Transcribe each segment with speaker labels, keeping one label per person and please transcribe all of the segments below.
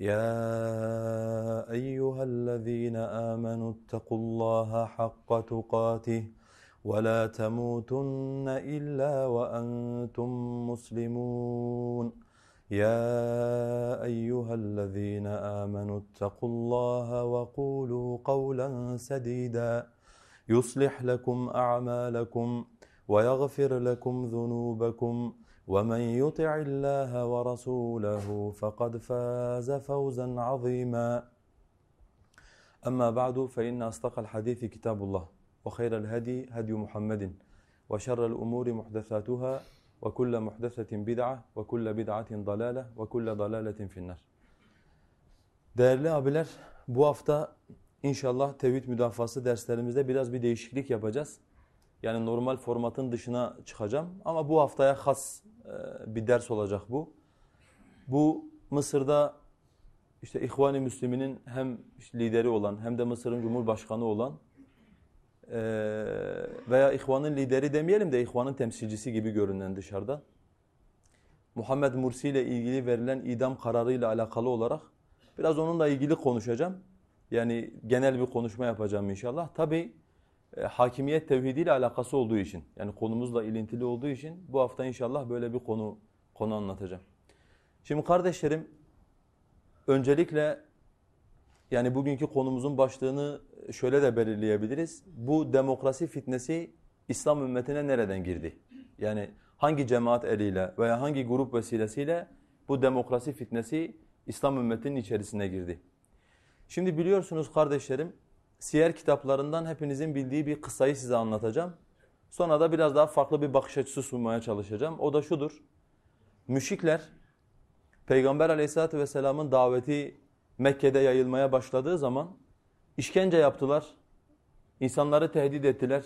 Speaker 1: يا أيها الذين آمنوا اتقوا الله حق تقاته ولا تموتن إلا وأنتم مسلمون. يا أيها الذين آمنوا اتقوا الله وقولوا قولا سديدا. يصلح لكم أعمالكم ويغفر لكم ذنوبكم ومن يطع الله ورسوله فقد فاز فوزا عظيما. أما بعد فإن أصدق الحديث كتاب الله وخير الهدي هدي محمد وشر الأمور محدثاتها وكل محدثة بدعة وكل بدعة ضلالة وكل ضلالة في النار. Değerli abiler bu hafta inşallah tevhid müdafası derslerimizde biraz bir değişiklik yapacağız. Yani normal formatın dışına çıkacağım. Ama bu haftaya has bir ders olacak bu. Bu Mısır'da işte İhvan-ı Müslümin'in hem lideri olan hem de Mısır'ın Cumhurbaşkanı olan veya İhvan'ın lideri demeyelim de İhvan'ın temsilcisi gibi görünen dışarıda. Muhammed Mursi ile ilgili verilen idam kararıyla alakalı olarak biraz onunla ilgili konuşacağım. Yani genel bir konuşma yapacağım inşallah. Tabii hakimiyet tevhidiyle alakası olduğu için yani konumuzla ilintili olduğu için bu hafta inşallah böyle bir konu konu anlatacağım. Şimdi kardeşlerim öncelikle yani bugünkü konumuzun başlığını şöyle de belirleyebiliriz. Bu demokrasi fitnesi İslam ümmetine nereden girdi? Yani hangi cemaat eliyle veya hangi grup vesilesiyle bu demokrasi fitnesi İslam ümmetinin içerisine girdi? Şimdi biliyorsunuz kardeşlerim siyer kitaplarından hepinizin bildiği bir kıssayı size anlatacağım. Sonra da biraz daha farklı bir bakış açısı sunmaya çalışacağım. O da şudur. Müşrikler Peygamber aleyhissalatü vesselamın daveti Mekke'de yayılmaya başladığı zaman işkence yaptılar. İnsanları tehdit ettiler.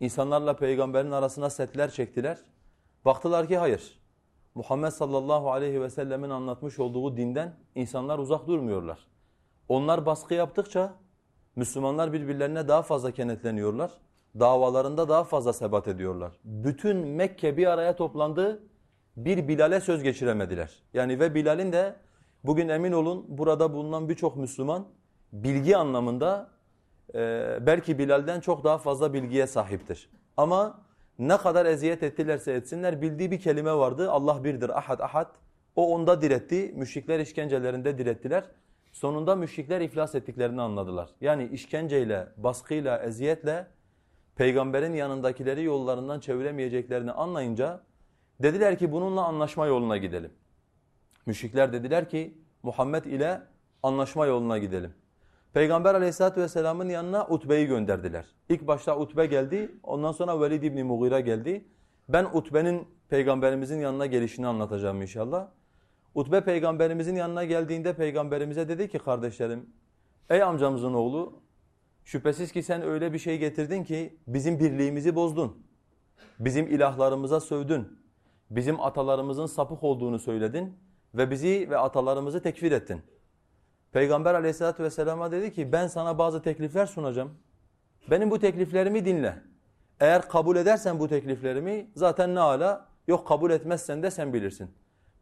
Speaker 1: İnsanlarla peygamberin arasına setler çektiler. Baktılar ki hayır. Muhammed sallallahu aleyhi ve sellemin anlatmış olduğu dinden insanlar uzak durmuyorlar. Onlar baskı yaptıkça Müslümanlar birbirlerine daha fazla kenetleniyorlar. Davalarında daha fazla sebat ediyorlar. Bütün Mekke bir araya toplandı. Bir Bilal'e söz geçiremediler. Yani ve Bilal'in de bugün emin olun burada bulunan birçok Müslüman bilgi anlamında e, belki Bilal'den çok daha fazla bilgiye sahiptir. Ama ne kadar eziyet ettilerse etsinler bildiği bir kelime vardı. Allah birdir, ahad ahad. O onda diretti. Müşrikler işkencelerinde direttiler. Sonunda müşrikler iflas ettiklerini anladılar. Yani işkenceyle, baskıyla, eziyetle peygamberin yanındakileri yollarından çeviremeyeceklerini anlayınca dediler ki bununla anlaşma yoluna gidelim. Müşrikler dediler ki Muhammed ile anlaşma yoluna gidelim. Peygamber aleyhissalatü vesselamın yanına Utbe'yi gönderdiler. İlk başta Utbe geldi, ondan sonra Velid İbni Mughira geldi. Ben Utbe'nin peygamberimizin yanına gelişini anlatacağım inşallah. Utbe peygamberimizin yanına geldiğinde peygamberimize dedi ki kardeşlerim, ey amcamızın oğlu şüphesiz ki sen öyle bir şey getirdin ki bizim birliğimizi bozdun. Bizim ilahlarımıza sövdün. Bizim atalarımızın sapık olduğunu söyledin ve bizi ve atalarımızı tekfir ettin. Peygamber aleyhissalatü vesselama dedi ki ben sana bazı teklifler sunacağım. Benim bu tekliflerimi dinle. Eğer kabul edersen bu tekliflerimi zaten ne ala yok kabul etmezsen de sen bilirsin.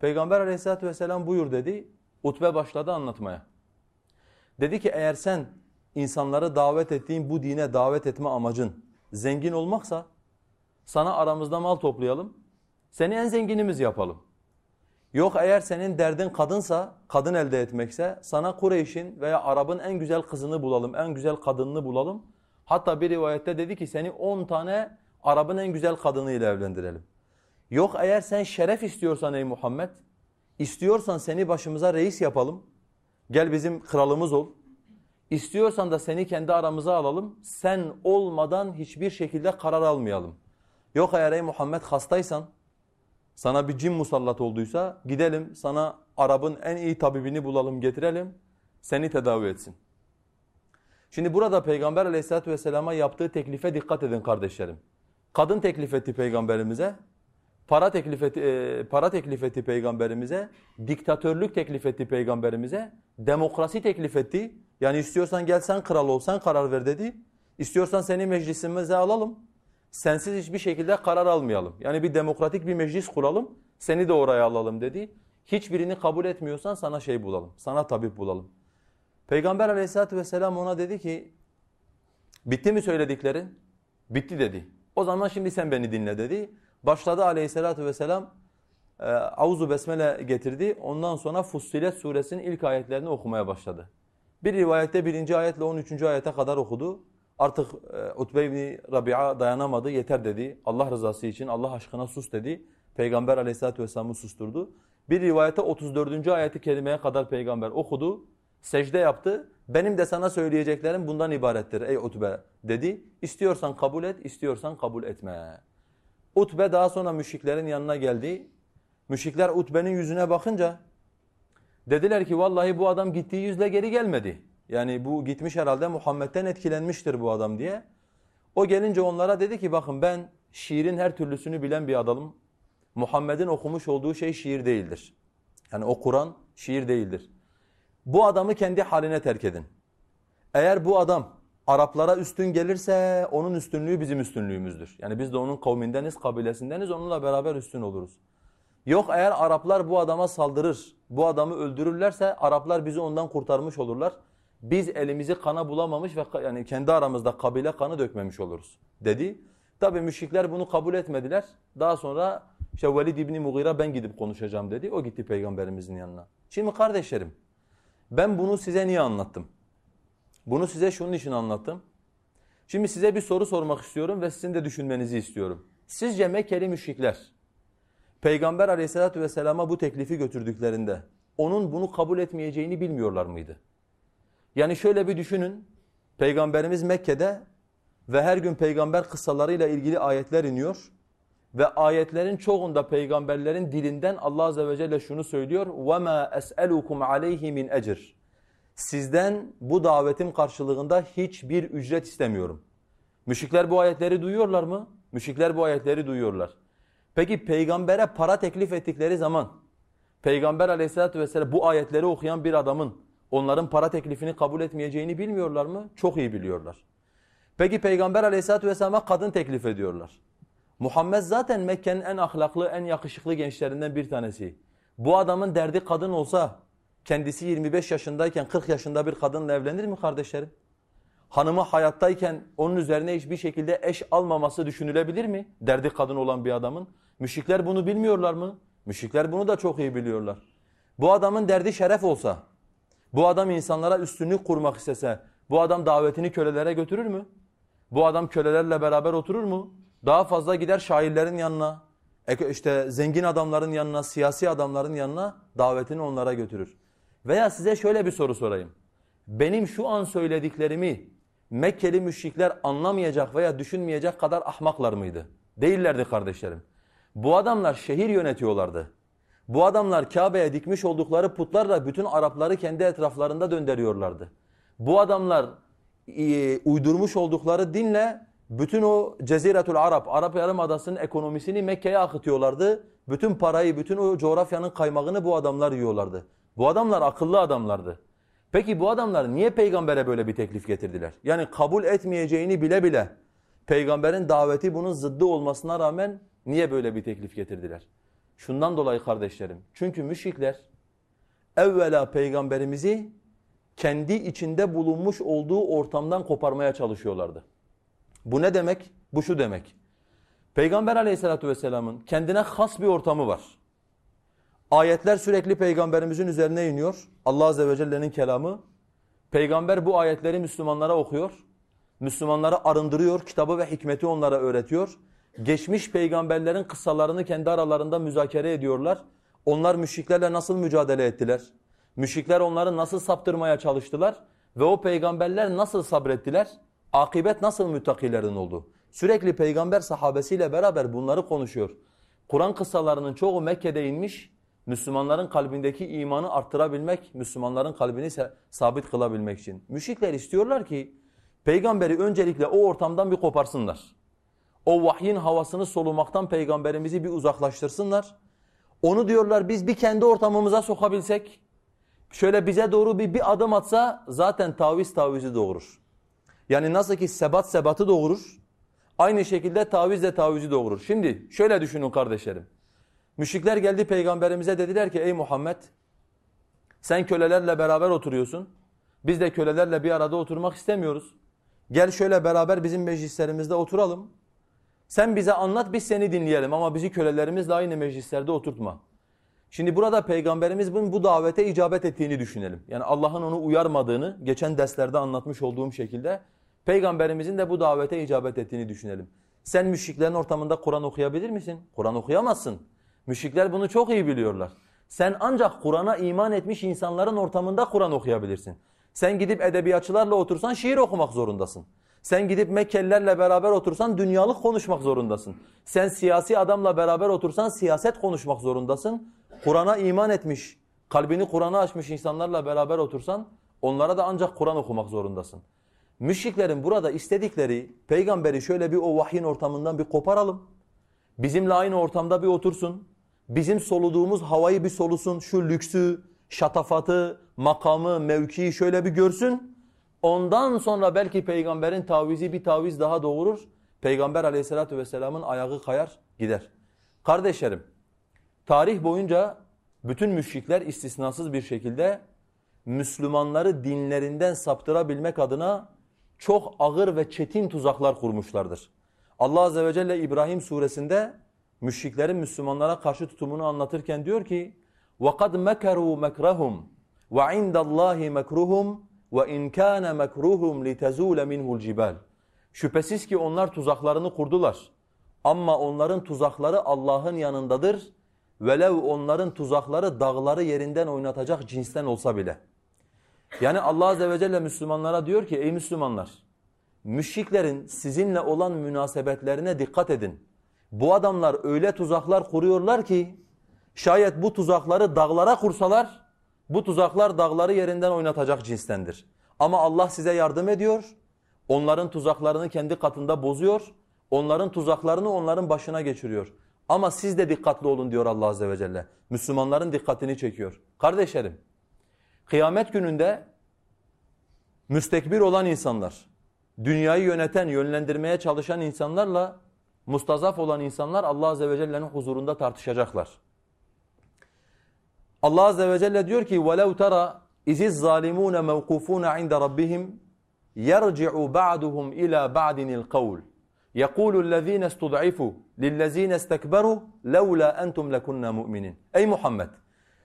Speaker 1: Peygamber aleyhissalatü vesselam buyur dedi. Utbe başladı anlatmaya. Dedi ki eğer sen insanları davet ettiğin bu dine davet etme amacın zengin olmaksa sana aramızda mal toplayalım. Seni en zenginimiz yapalım. Yok eğer senin derdin kadınsa, kadın elde etmekse sana Kureyş'in veya Arap'ın en güzel kızını bulalım, en güzel kadınını bulalım. Hatta bir rivayette dedi ki seni 10 tane Arap'ın en güzel kadınıyla evlendirelim. Yok eğer sen şeref istiyorsan ey Muhammed, istiyorsan seni başımıza reis yapalım. Gel bizim kralımız ol. İstiyorsan da seni kendi aramıza alalım. Sen olmadan hiçbir şekilde karar almayalım. Yok eğer ey Muhammed hastaysan, sana bir cin musallat olduysa gidelim sana Arap'ın en iyi tabibini bulalım getirelim. Seni tedavi etsin. Şimdi burada Peygamber aleyhissalatu vesselama yaptığı teklife dikkat edin kardeşlerim. Kadın teklif etti peygamberimize. Para teklif etti, e, para teklif etti peygamberimize. Diktatörlük teklif etti peygamberimize. Demokrasi teklif etti. Yani istiyorsan gel sen kral ol sen karar ver dedi. İstiyorsan seni meclisimize alalım. Sensiz hiçbir şekilde karar almayalım. Yani bir demokratik bir meclis kuralım. Seni de oraya alalım dedi. Hiçbirini kabul etmiyorsan sana şey bulalım. Sana tabip bulalım. Peygamber aleyhissalatü vesselam ona dedi ki bitti mi söylediklerin? Bitti dedi. O zaman şimdi sen beni dinle dedi. Başladı aleyhissalatü vesselam e, Auzu Besmele getirdi. Ondan sonra Fussilet suresinin ilk ayetlerini okumaya başladı. Bir rivayette birinci ayetle 13. ayete kadar okudu. Artık e, Utbe ibn Rabi'a dayanamadı. Yeter dedi. Allah rızası için Allah aşkına sus dedi. Peygamber aleyhissalatü vesselam'ı susturdu. Bir rivayete 34. ayeti kerimeye kadar peygamber okudu. Secde yaptı. Benim de sana söyleyeceklerim bundan ibarettir ey Utbe dedi. İstiyorsan kabul et, istiyorsan kabul etme. Utbe daha sonra müşriklerin yanına geldi. Müşrikler Utbe'nin yüzüne bakınca dediler ki vallahi bu adam gittiği yüzle geri gelmedi. Yani bu gitmiş herhalde Muhammed'den etkilenmiştir bu adam diye. O gelince onlara dedi ki bakın ben şiirin her türlüsünü bilen bir adamım. Muhammed'in okumuş olduğu şey şiir değildir. Yani o Kur'an şiir değildir. Bu adamı kendi haline terk edin. Eğer bu adam Araplara üstün gelirse onun üstünlüğü bizim üstünlüğümüzdür. Yani biz de onun kavmindeniz, kabilesindeniz onunla beraber üstün oluruz. Yok eğer Araplar bu adama saldırır, bu adamı öldürürlerse Araplar bizi ondan kurtarmış olurlar. Biz elimizi kana bulamamış ve yani kendi aramızda kabile kanı dökmemiş oluruz dedi. Tabi müşrikler bunu kabul etmediler. Daha sonra işte Velid İbni Mughira ben gidip konuşacağım dedi. O gitti peygamberimizin yanına. Şimdi kardeşlerim ben bunu size niye anlattım? Bunu size şunun için anlattım. Şimdi size bir soru sormak istiyorum ve sizin de düşünmenizi istiyorum. Sizce Mekkeli müşrikler Peygamber aleyhissalatu vesselama bu teklifi götürdüklerinde onun bunu kabul etmeyeceğini bilmiyorlar mıydı? Yani şöyle bir düşünün. Peygamberimiz Mekke'de ve her gün peygamber kıssalarıyla ilgili ayetler iniyor. Ve ayetlerin çoğunda peygamberlerin dilinden Allah azze ve celle şunu söylüyor. وَمَا أَسْأَلُكُمْ عَلَيْهِ مِنْ اَجِرٍ Sizden bu davetim karşılığında hiçbir ücret istemiyorum. Müşrikler bu ayetleri duyuyorlar mı? Müşrikler bu ayetleri duyuyorlar. Peki peygambere para teklif ettikleri zaman Peygamber aleyhissalatü vesselam bu ayetleri okuyan bir adamın onların para teklifini kabul etmeyeceğini bilmiyorlar mı? Çok iyi biliyorlar. Peki Peygamber aleyhissalatü vesselam'a kadın teklif ediyorlar. Muhammed zaten Mekke'nin en ahlaklı, en yakışıklı gençlerinden bir tanesi. Bu adamın derdi kadın olsa kendisi 25 yaşındayken 40 yaşında bir kadınla evlenir mi kardeşlerim? Hanımı hayattayken onun üzerine hiçbir şekilde eş almaması düşünülebilir mi? Derdi kadın olan bir adamın. Müşrikler bunu bilmiyorlar mı? Müşrikler bunu da çok iyi biliyorlar. Bu adamın derdi şeref olsa, bu adam insanlara üstünlük kurmak istese, bu adam davetini kölelere götürür mü? Bu adam kölelerle beraber oturur mu? Daha fazla gider şairlerin yanına, işte zengin adamların yanına, siyasi adamların yanına davetini onlara götürür. Veya size şöyle bir soru sorayım. Benim şu an söylediklerimi Mekkeli müşrikler anlamayacak veya düşünmeyecek kadar ahmaklar mıydı? Değillerdi kardeşlerim. Bu adamlar şehir yönetiyorlardı. Bu adamlar Kabe'ye dikmiş oldukları putlarla bütün Arapları kendi etraflarında döndürüyorlardı. Bu adamlar e, uydurmuş oldukları dinle bütün o Ceziretul Arap, Arap Yarımadası'nın ekonomisini Mekke'ye akıtıyorlardı. Bütün parayı, bütün o coğrafyanın kaymağını bu adamlar yiyorlardı. Bu adamlar akıllı adamlardı. Peki bu adamlar niye peygambere böyle bir teklif getirdiler? Yani kabul etmeyeceğini bile bile peygamberin daveti bunun zıddı olmasına rağmen niye böyle bir teklif getirdiler? Şundan dolayı kardeşlerim. Çünkü müşrikler evvela peygamberimizi kendi içinde bulunmuş olduğu ortamdan koparmaya çalışıyorlardı. Bu ne demek? Bu şu demek. Peygamber aleyhissalatu vesselamın kendine has bir ortamı var. Ayetler sürekli peygamberimizin üzerine iniyor. Allah azze ve celle'nin kelamı. Peygamber bu ayetleri Müslümanlara okuyor. Müslümanları arındırıyor, kitabı ve hikmeti onlara öğretiyor. Geçmiş peygamberlerin kıssalarını kendi aralarında müzakere ediyorlar. Onlar müşriklerle nasıl mücadele ettiler? Müşrikler onları nasıl saptırmaya çalıştılar? Ve o peygamberler nasıl sabrettiler? Akibet nasıl müttakilerin oldu? Sürekli peygamber sahabesiyle beraber bunları konuşuyor. Kur'an kıssalarının çoğu Mekke'de inmiş. Müslümanların kalbindeki imanı arttırabilmek, Müslümanların kalbini sabit kılabilmek için. Müşrikler istiyorlar ki peygamberi öncelikle o ortamdan bir koparsınlar. O vahyin havasını solumaktan peygamberimizi bir uzaklaştırsınlar. Onu diyorlar biz bir kendi ortamımıza sokabilsek, şöyle bize doğru bir, bir adım atsa zaten taviz tavizi doğurur. Yani nasıl ki sebat sebatı doğurur, aynı şekilde taviz de tavizi doğurur. Şimdi şöyle düşünün kardeşlerim. Müşrikler geldi peygamberimize dediler ki ey Muhammed sen kölelerle beraber oturuyorsun. Biz de kölelerle bir arada oturmak istemiyoruz. Gel şöyle beraber bizim meclislerimizde oturalım. Sen bize anlat biz seni dinleyelim ama bizi kölelerimizle aynı meclislerde oturtma. Şimdi burada Peygamberimiz bunun bu davete icabet ettiğini düşünelim. Yani Allah'ın onu uyarmadığını geçen derslerde anlatmış olduğum şekilde Peygamberimizin de bu davete icabet ettiğini düşünelim. Sen müşriklerin ortamında Kur'an okuyabilir misin? Kur'an okuyamazsın. Müşrikler bunu çok iyi biliyorlar. Sen ancak Kur'an'a iman etmiş insanların ortamında Kur'an okuyabilirsin. Sen gidip edebiyatçılarla otursan şiir okumak zorundasın. Sen gidip Mekkelilerle beraber otursan dünyalık konuşmak zorundasın. Sen siyasi adamla beraber otursan siyaset konuşmak zorundasın. Kur'an'a iman etmiş, kalbini Kur'an'a açmış insanlarla beraber otursan onlara da ancak Kur'an okumak zorundasın. Müşriklerin burada istedikleri peygamberi şöyle bir o vahyin ortamından bir koparalım. Bizimle aynı ortamda bir otursun. Bizim soluduğumuz havayı bir solusun. Şu lüksü, şatafatı, makamı, mevkiyi şöyle bir görsün. Ondan sonra belki peygamberin tavizi bir taviz daha doğurur. Peygamber aleyhissalatu vesselamın ayağı kayar gider. Kardeşlerim tarih boyunca bütün müşrikler istisnasız bir şekilde Müslümanları dinlerinden saptırabilmek adına çok ağır ve çetin tuzaklar kurmuşlardır. Allah Azze ve Celle İbrahim suresinde müşriklerin Müslümanlara karşı tutumunu anlatırken diyor ki وَقَدْ مَكَرُوا مَكْرَهُمْ وَعِنْدَ اللّٰهِ مَكْرُهُمْ وَاِنْ كَانَ مَكْرُهُمْ لِتَزُولَ مِنْهُ الْجِبَالِ Şüphesiz ki onlar tuzaklarını kurdular. Ama onların tuzakları Allah'ın yanındadır. Velev onların tuzakları dağları yerinden oynatacak cinsten olsa bile. Yani Allah Azze ve Celle Müslümanlara diyor ki ey Müslümanlar müşriklerin sizinle olan münasebetlerine dikkat edin. Bu adamlar öyle tuzaklar kuruyorlar ki şayet bu tuzakları dağlara kursalar bu tuzaklar dağları yerinden oynatacak cinstendir. Ama Allah size yardım ediyor. Onların tuzaklarını kendi katında bozuyor. Onların tuzaklarını onların başına geçiriyor. Ama siz de dikkatli olun diyor Allah Azze ve Celle. Müslümanların dikkatini çekiyor. Kardeşlerim, kıyamet gününde müstekbir olan insanlar, dünyayı yöneten, yönlendirmeye çalışan insanlarla mustazaf olan insanlar Allah Azze ve Celle'nin huzurunda tartışacaklar. Allah Azze ve Celle diyor ki وَلَوْ تَرَى اِذِ الظَّالِمُونَ مَوْقُوفُونَ عِنْدَ رَبِّهِمْ يَرْجِعُ بَعْدُهُمْ إِلَى بَعْدٍ الْقَوْلِ يَقُولُ الَّذ۪ينَ اسْتُضْعِفُوا لِلَّذ۪ينَ اسْتَكْبَرُوا لَوْلَا أَنْتُمْ لَكُنَّا مُؤْمِنِينَ Ey Muhammed!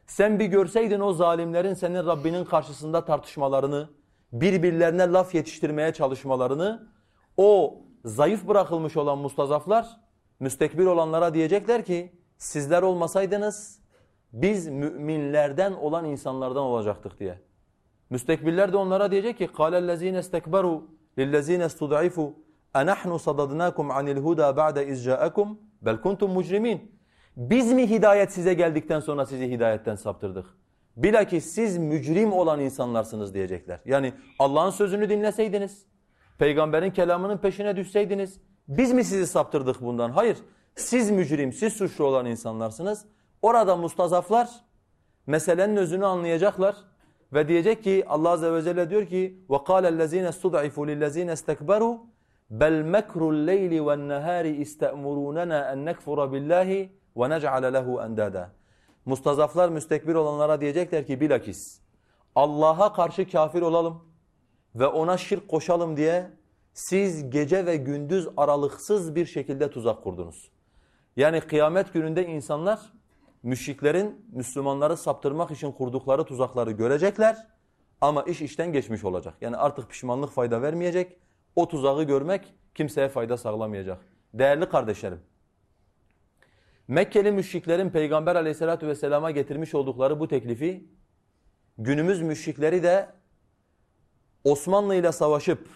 Speaker 1: Sen bir görseydin o zalimlerin senin Rabbinin karşısında tartışmalarını, birbirlerine laf yetiştirmeye çalışmalarını, o zayıf bırakılmış olan mustazaflar, müstekbir olanlara diyecekler ki, sizler olmasaydınız biz müminlerden olan insanlardan olacaktık diye. Müstekbirler de onlara diyecek ki قَالَ الَّذ۪ينَ اسْتَكْبَرُوا لِلَّذ۪ينَ اسْتُضْعِفُوا اَنَحْنُ صَدَدْنَاكُمْ عَنِ الْهُدَى بَعْدَ اِذْ جَاءَكُمْ بَلْ كُنْتُمْ مُجْرِمِينَ Biz mi hidayet size geldikten sonra sizi hidayetten saptırdık? Bilakis siz mücrim olan insanlarsınız diyecekler. Yani Allah'ın sözünü dinleseydiniz, peygamberin kelamının peşine düşseydiniz, biz mi sizi saptırdık bundan? Hayır, siz mücrim, siz suçlu olan insanlarsınız. Orada mustazaflar meselenin özünü anlayacaklar ve diyecek ki Allah azze ve celle diyor ki وَقَالَ الَّذ۪ينَ اسْتُضْعِفُوا لِلَّذ۪ينَ اسْتَكْبَرُوا بَلْ مَكْرُ اللَّيْلِ وَالنَّهَارِ اِسْتَأْمُرُونَنَا اَنْ نَكْفُرَ بِاللّٰهِ وَنَجْعَلَ لَهُ اَنْدَادًا Mustazaflar müstekbir olanlara diyecekler ki bilakis Allah'a karşı kafir olalım ve ona şirk koşalım diye siz gece ve gündüz aralıksız bir şekilde tuzak kurdunuz. Yani kıyamet gününde insanlar müşriklerin Müslümanları saptırmak için kurdukları tuzakları görecekler ama iş işten geçmiş olacak. Yani artık pişmanlık fayda vermeyecek. O tuzağı görmek kimseye fayda sağlamayacak. Değerli kardeşlerim, Mekkeli müşriklerin Peygamber aleyhissalatu vesselama getirmiş oldukları bu teklifi günümüz müşrikleri de Osmanlı ile savaşıp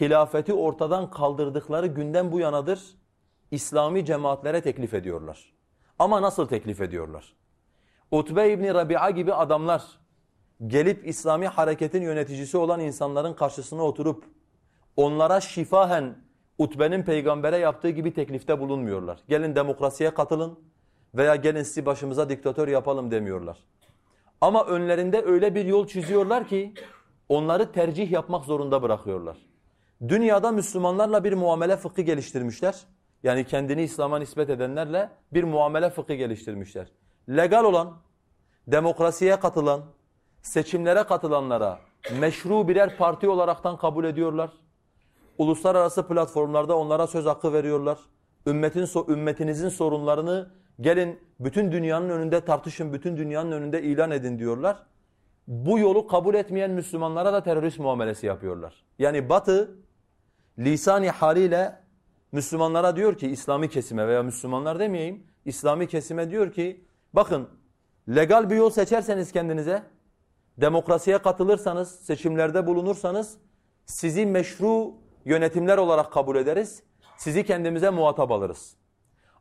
Speaker 1: hilafeti ortadan kaldırdıkları günden bu yanadır İslami cemaatlere teklif ediyorlar. Ama nasıl teklif ediyorlar? Utbe İbni Rabia gibi adamlar gelip İslami hareketin yöneticisi olan insanların karşısına oturup onlara şifahen Utbe'nin peygambere yaptığı gibi teklifte bulunmuyorlar. Gelin demokrasiye katılın veya gelin sizi başımıza diktatör yapalım demiyorlar. Ama önlerinde öyle bir yol çiziyorlar ki onları tercih yapmak zorunda bırakıyorlar. Dünyada Müslümanlarla bir muamele fıkhı geliştirmişler. Yani kendini İslam'a nispet edenlerle bir muamele fıkhı geliştirmişler. Legal olan, demokrasiye katılan, seçimlere katılanlara meşru birer parti olaraktan kabul ediyorlar. Uluslararası platformlarda onlara söz hakkı veriyorlar. Ümmetin ümmetinizin sorunlarını gelin bütün dünyanın önünde tartışın, bütün dünyanın önünde ilan edin diyorlar. Bu yolu kabul etmeyen Müslümanlara da terörist muamelesi yapıyorlar. Yani Batı lisani haliyle Müslümanlara diyor ki İslami kesime veya Müslümanlar demeyeyim, İslami kesime diyor ki bakın legal bir yol seçerseniz kendinize, demokrasiye katılırsanız, seçimlerde bulunursanız sizi meşru yönetimler olarak kabul ederiz. Sizi kendimize muhatap alırız.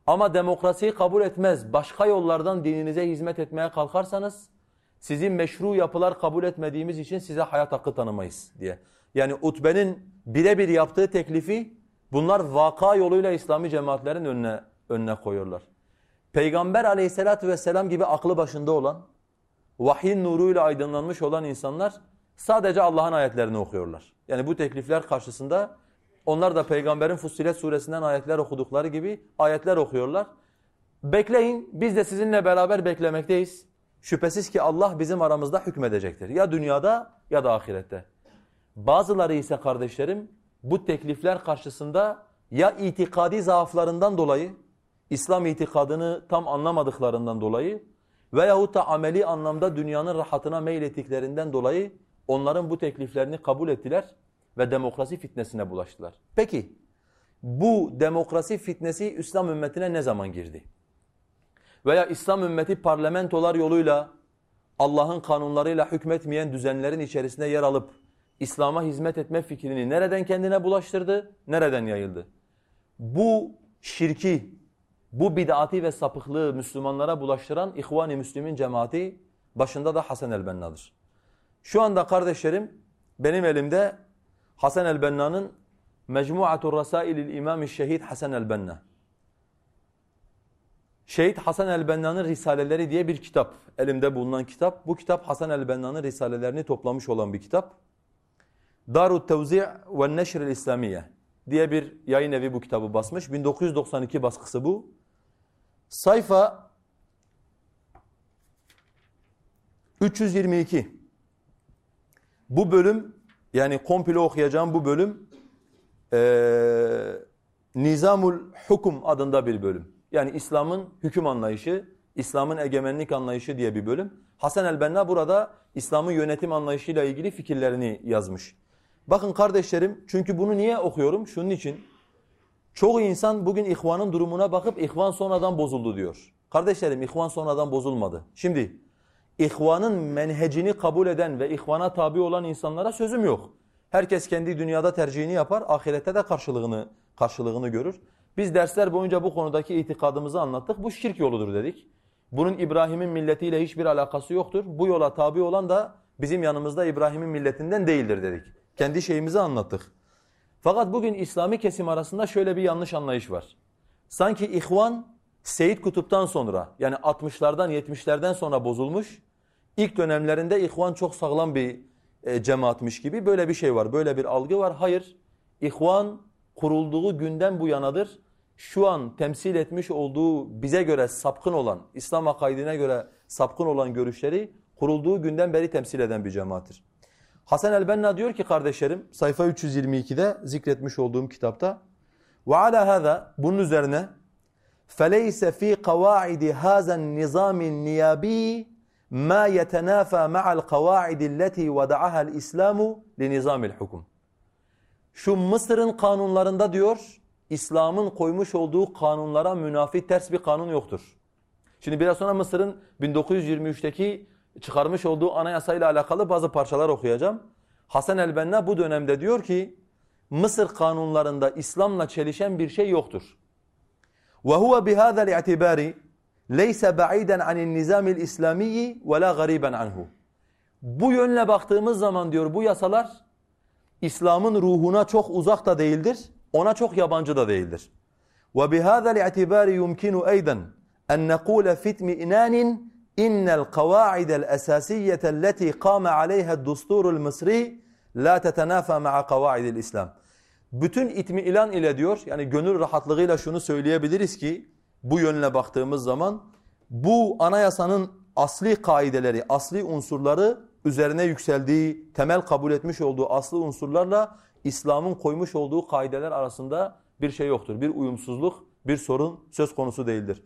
Speaker 1: Ama demokrasiyi kabul etmez, başka yollardan dininize hizmet etmeye kalkarsanız sizi meşru yapılar kabul etmediğimiz için size hayat hakkı tanımayız diye. Yani Utbe'nin birebir yaptığı teklifi bunlar vaka yoluyla İslami cemaatlerin önüne önüne koyuyorlar. Peygamber aleyhissalatü vesselam gibi aklı başında olan, vahyin nuruyla aydınlanmış olan insanlar sadece Allah'ın ayetlerini okuyorlar. Yani bu teklifler karşısında onlar da peygamberin Fussilet suresinden ayetler okudukları gibi ayetler okuyorlar. Bekleyin biz de sizinle beraber beklemekteyiz. Şüphesiz ki Allah bizim aramızda hükmedecektir. Ya dünyada ya da ahirette. Bazıları ise kardeşlerim bu teklifler karşısında ya itikadi zaaflarından dolayı, İslam itikadını tam anlamadıklarından dolayı veyahut da ameli anlamda dünyanın rahatına meylettiklerinden dolayı onların bu tekliflerini kabul ettiler ve demokrasi fitnesine bulaştılar. Peki bu demokrasi fitnesi İslam ümmetine ne zaman girdi? Veya İslam ümmeti parlamentolar yoluyla Allah'ın kanunlarıyla hükmetmeyen düzenlerin içerisinde yer alıp İslam'a hizmet etme fikrini nereden kendine bulaştırdı, nereden yayıldı? Bu şirki, bu bid'ati ve sapıklığı Müslümanlara bulaştıran İhvan-ı Müslümin cemaati başında da Hasan el-Benna'dır. Şu anda kardeşlerim benim elimde Hasan el-Benna'nın Mecmu'atur Rasailil İmam-ı Şehid Hasan el-Benna. Şehit Hasan el-Benna'nın Risaleleri diye bir kitap. Elimde bulunan kitap. Bu kitap Hasan el-Benna'nın Risalelerini toplamış olan bir kitap. Darut Tevzi' ve Neşr İslamiye diye bir yayın evi bu kitabı basmış. 1992 baskısı bu. Sayfa 322. Bu bölüm yani komple okuyacağım bu bölüm e, Nizamul Hukum adında bir bölüm. Yani İslam'ın hüküm anlayışı, İslam'ın egemenlik anlayışı diye bir bölüm. Hasan el-Benna burada İslam'ın yönetim anlayışıyla ilgili fikirlerini yazmış. Bakın kardeşlerim çünkü bunu niye okuyorum? Şunun için. Çoğu insan bugün ihvanın durumuna bakıp ihvan sonradan bozuldu diyor. Kardeşlerim ihvan sonradan bozulmadı. Şimdi ihvanın menhecini kabul eden ve ihvana tabi olan insanlara sözüm yok. Herkes kendi dünyada tercihini yapar, ahirette de karşılığını karşılığını görür. Biz dersler boyunca bu konudaki itikadımızı anlattık. Bu şirk yoludur dedik. Bunun İbrahim'in milletiyle hiçbir alakası yoktur. Bu yola tabi olan da bizim yanımızda İbrahim'in milletinden değildir dedik. Kendi şeyimizi anlattık. Fakat bugün İslami kesim arasında şöyle bir yanlış anlayış var. Sanki ihvan Seyit Kutup'tan sonra yani 60'lardan 70'lerden sonra bozulmuş. İlk dönemlerinde ihvan çok sağlam bir e, cemaatmiş gibi böyle bir şey var. Böyle bir algı var. Hayır. İhvan kurulduğu günden bu yanadır Şu an temsil etmiş olduğu bize göre sapkın olan, İslam akaidine göre sapkın olan görüşleri kurulduğu günden beri temsil eden bir cemaattir. Hasan el-Benna diyor ki kardeşlerim sayfa 322'de zikretmiş olduğum kitapta ve ala hada bunun üzerine فَلَيْسَ ف۪ي قَوَاعِدِ هَذَا النِّظَامِ النِّيَابِي مَا يَتَنَافَى مَعَ الْقَوَاعِدِ الَّتِي وَدَعَهَا الْإِسْلَامُ لِنِظَامِ الْحُكُمِ Şu Mısır'ın kanunlarında diyor, İslam'ın koymuş olduğu kanunlara münafi ters bir kanun yoktur. Şimdi biraz sonra Mısır'ın 1923'teki çıkarmış olduğu anayasayla alakalı bazı parçalar okuyacağım. Hasan el-Benna bu dönemde diyor ki Mısır kanunlarında İslam'la çelişen bir şey yoktur. وَهُوَ بِهَذَا الْاِعْتِبَارِ لَيْسَ بَعِيدًا عَنِ النِّزَامِ الْاِسْلَامِيِّ وَلَا غَرِيبًا عَنْهُ Bu yönle baktığımız zaman diyor bu yasalar İslam'ın ruhuna çok uzak da değildir, ona çok yabancı da değildir. وَبِهَذَا الْاِعْتِبَارِ يُمْكِنُ اَيْضًا أن نقول في اطمئنان إن القواعد الأساسية التي قام عليها الدستور المصري لا تتنافى مع قواعد الإسلام. Bütün itmiilan ile diyor yani gönül rahatlığıyla şunu söyleyebiliriz ki bu yönle baktığımız zaman bu anayasanın asli kaideleri, asli unsurları üzerine yükseldiği, temel kabul etmiş olduğu asli unsurlarla İslam'ın koymuş olduğu kaideler arasında bir şey yoktur. Bir uyumsuzluk, bir sorun söz konusu değildir.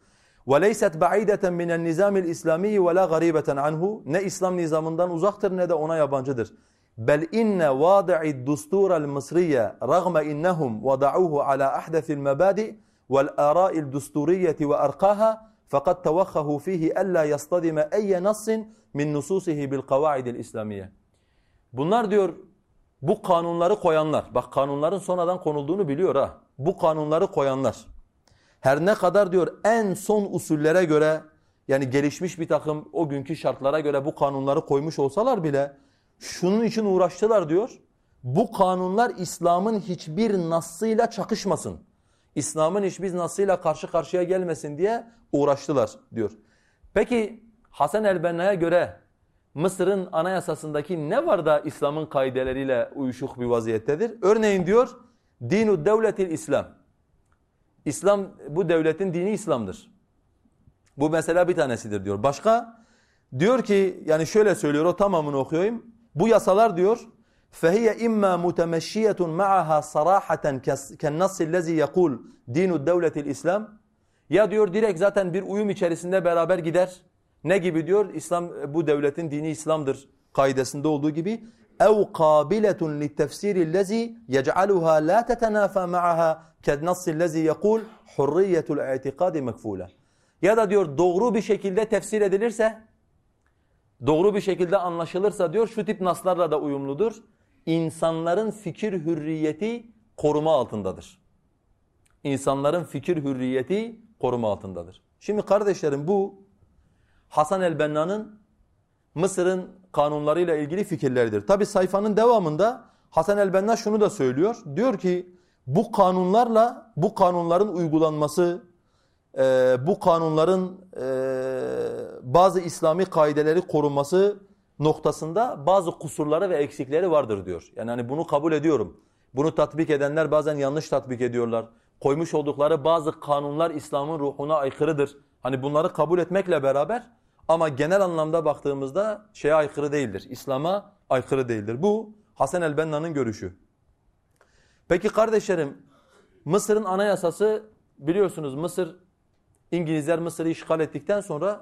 Speaker 1: وَلَيْسَتْ بَعِيدَةً مِنَ النِّزَامِ الْإِسْلَامِيِّ وَلَا غَرِيبَةً عَنْهُ Ne İslam nizamından uzaktır ne de ona yabancıdır. بل إن واضع الدستور المصري رغم إنهم وضعوه على أحدث المبادئ والآراء الدستورية وأرقاها فقد توخه فيه ألا يصطدم أي نص من نصوصه بالقواعد الإسلامية. Bunlar diyor bu kanunları koyanlar, bak kanunların sonradan konulduğunu biliyor ha. Bu kanunları koyanlar. Her ne kadar diyor en son usullere göre yani gelişmiş bir takım o günkü şartlara göre bu kanunları koymuş olsalar bile şunun için uğraştılar diyor. Bu kanunlar İslam'ın hiçbir nasıyla çakışmasın. İslam'ın hiçbir nasıyla karşı karşıya gelmesin diye uğraştılar diyor. Peki Hasan el-Benna'ya göre Mısır'ın anayasasındaki ne var da İslam'ın kaideleriyle uyuşuk bir vaziyettedir? Örneğin diyor dinu devletil İslam. İslam bu devletin dini İslam'dır. Bu mesela bir tanesidir diyor. Başka diyor ki yani şöyle söylüyor o tamamını okuyayım. Bu yasalar diyor فَهِيَ اِمَّا مُتَمَشِّيَةٌ مَعَهَا صَرَاحَةً كَالنَّصِّ الَّذ۪ي يَقُولُ دِينُ الدَّوْلَةِ الْاِسْلَامِ Ya diyor direkt zaten bir uyum içerisinde beraber gider. Ne gibi diyor? İslam bu devletin dini İslam'dır kaidesinde olduğu gibi. اَوْ قَابِلَةٌ لِلتَّفْسِيرِ الَّذ۪ي يَجْعَلُهَا لَا تَتَنَافَى مَعَهَا كَالنَّصِّ الَّذ۪ي يَقُولُ حُرِّيَّةُ الْاَعْتِقَادِ مَكْفُولًا Ya da diyor doğru bir şekilde tefsir edilirse, doğru bir şekilde anlaşılırsa diyor şu tip naslarla da uyumludur. İnsanların fikir hürriyeti koruma altındadır. İnsanların fikir hürriyeti koruma altındadır. Şimdi kardeşlerim bu Hasan el-Benna'nın Mısır'ın kanunlarıyla ilgili fikirleridir. Tabi sayfanın devamında Hasan el-Benna şunu da söylüyor. Diyor ki bu kanunlarla bu kanunların uygulanması, e, bu kanunların e, bazı İslami kaideleri korunması noktasında bazı kusurları ve eksikleri vardır diyor. Yani hani bunu kabul ediyorum. Bunu tatbik edenler bazen yanlış tatbik ediyorlar. Koymuş oldukları bazı kanunlar İslam'ın ruhuna aykırıdır. Hani bunları kabul etmekle beraber ama genel anlamda baktığımızda şeye aykırı değildir. İslam'a aykırı değildir. Bu Hasan el-Benna'nın görüşü. Peki kardeşlerim Mısır'ın anayasası biliyorsunuz Mısır İngilizler Mısır'ı işgal ettikten sonra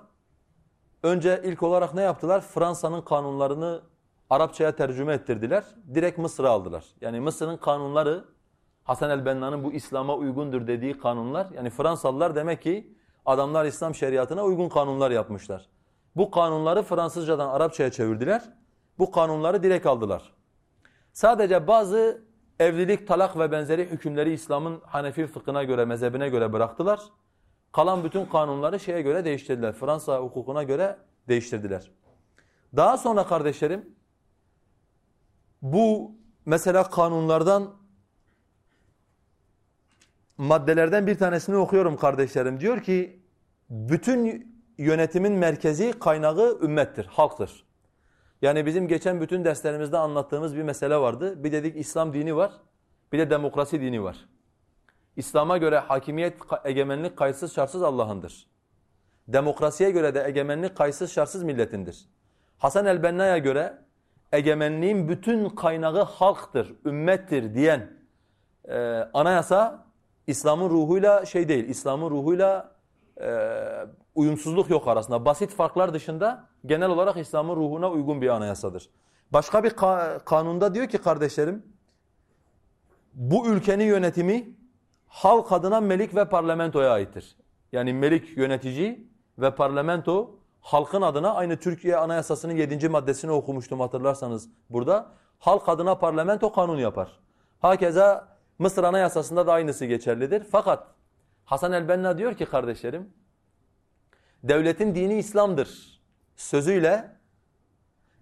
Speaker 1: önce ilk olarak ne yaptılar? Fransa'nın kanunlarını Arapçaya tercüme ettirdiler. Direkt Mısır'a aldılar. Yani Mısır'ın kanunları Hasan el-Benna'nın bu İslam'a uygundur dediği kanunlar yani Fransalılar demek ki adamlar İslam şeriatına uygun kanunlar yapmışlar. Bu kanunları Fransızcadan Arapçaya çevirdiler. Bu kanunları direkt aldılar. Sadece bazı evlilik, talak ve benzeri hükümleri İslam'ın Hanefi fıkhına göre, mezhebine göre bıraktılar. Kalan bütün kanunları şeye göre değiştirdiler. Fransa hukukuna göre değiştirdiler. Daha sonra kardeşlerim bu mesela kanunlardan maddelerden bir tanesini okuyorum kardeşlerim. Diyor ki bütün yönetimin merkezi kaynağı ümmettir, halktır. Yani bizim geçen bütün derslerimizde anlattığımız bir mesele vardı. Bir dedik İslam dini var, bir de demokrasi dini var. İslam'a göre hakimiyet, egemenlik kayıtsız şartsız Allah'ındır. Demokrasiye göre de egemenlik kayıtsız şartsız milletindir. Hasan el-Benna'ya göre egemenliğin bütün kaynağı halktır, ümmettir diyen e, anayasa İslam'ın ruhuyla şey değil, İslam'ın ruhuyla e, uyumsuzluk yok arasında. Basit farklar dışında genel olarak İslam'ın ruhuna uygun bir anayasadır. Başka bir ka kanunda diyor ki kardeşlerim, bu ülkenin yönetimi halk adına melik ve parlamentoya aittir. Yani melik yönetici ve parlamento halkın adına aynı Türkiye Anayasası'nın 7. maddesini okumuştum hatırlarsanız burada. Halk adına parlamento kanun yapar. Hakeza Mısır Anayasası'nda da aynısı geçerlidir. Fakat Hasan el-Benna diyor ki kardeşlerim, devletin dini İslam'dır sözüyle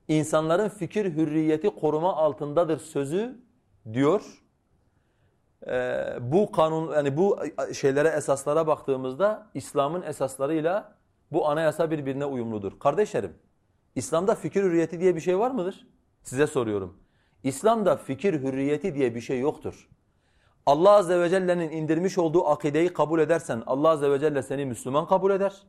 Speaker 1: insanların fikir hürriyeti koruma altındadır sözü diyor. Ee, bu kanun yani bu şeylere esaslara baktığımızda İslam'ın esaslarıyla bu anayasa birbirine uyumludur. Kardeşlerim, İslam'da fikir hürriyeti diye bir şey var mıdır? Size soruyorum. İslam'da fikir hürriyeti diye bir şey yoktur. Allah Azze ve Celle'nin indirmiş olduğu akideyi kabul edersen Allah Azze ve Celle seni Müslüman kabul eder.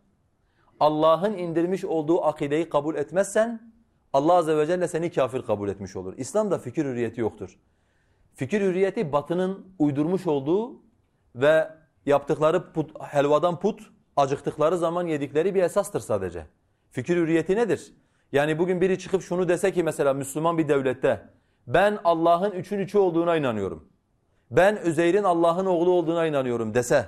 Speaker 1: Allah'ın indirmiş olduğu akideyi kabul etmezsen Allah Azze ve Celle seni kafir kabul etmiş olur. İslam'da fikir hürriyeti yoktur. Fikir hürriyeti batının uydurmuş olduğu ve yaptıkları put, helvadan put, acıktıkları zaman yedikleri bir esastır sadece. Fikir hürriyeti nedir? Yani bugün biri çıkıp şunu dese ki mesela Müslüman bir devlette ben Allah'ın üçün üçü olduğuna inanıyorum Ben Üzeyr'in Allah'ın oğlu olduğuna inanıyorum dese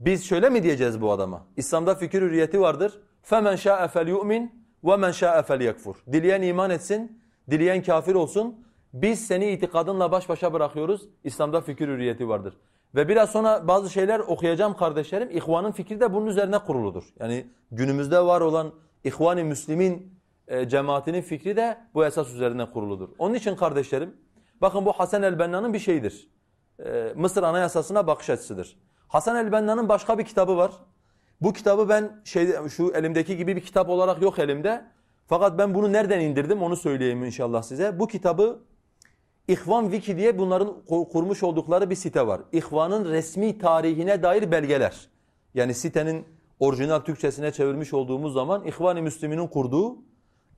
Speaker 1: biz şöyle mi diyeceğiz bu adama? İslam'da fikir hürriyeti vardır. فَمَنْ شَاءَ فَلْيُؤْمِنْ وَمَنْ شَاءَ فَلْيَكْفُرْ Dileyen iman etsin, dileyen kafir olsun. Biz seni itikadınla baş başa bırakıyoruz. İslam'da fikir hürriyeti vardır. Ve biraz sonra bazı şeyler okuyacağım kardeşlerim. İhvanın fikri de bunun üzerine kuruludur. Yani günümüzde var olan İhvan-ı Müslim'in e, cemaatinin fikri de bu esas üzerine kuruludur. Onun için kardeşlerim, bakın bu Hasan el-Benna'nın bir şeyidir. E, Mısır Anayasası'na bakış açısıdır. Hasan el-Benna'nın başka bir kitabı var. Bu kitabı ben şey şu elimdeki gibi bir kitap olarak yok elimde. Fakat ben bunu nereden indirdim onu söyleyeyim inşallah size. Bu kitabı İhvan Wiki diye bunların kurmuş oldukları bir site var. İhvan'ın resmi tarihine dair belgeler. Yani sitenin orijinal Türkçesine çevirmiş olduğumuz zaman İhvan-ı Müslümin'in kurduğu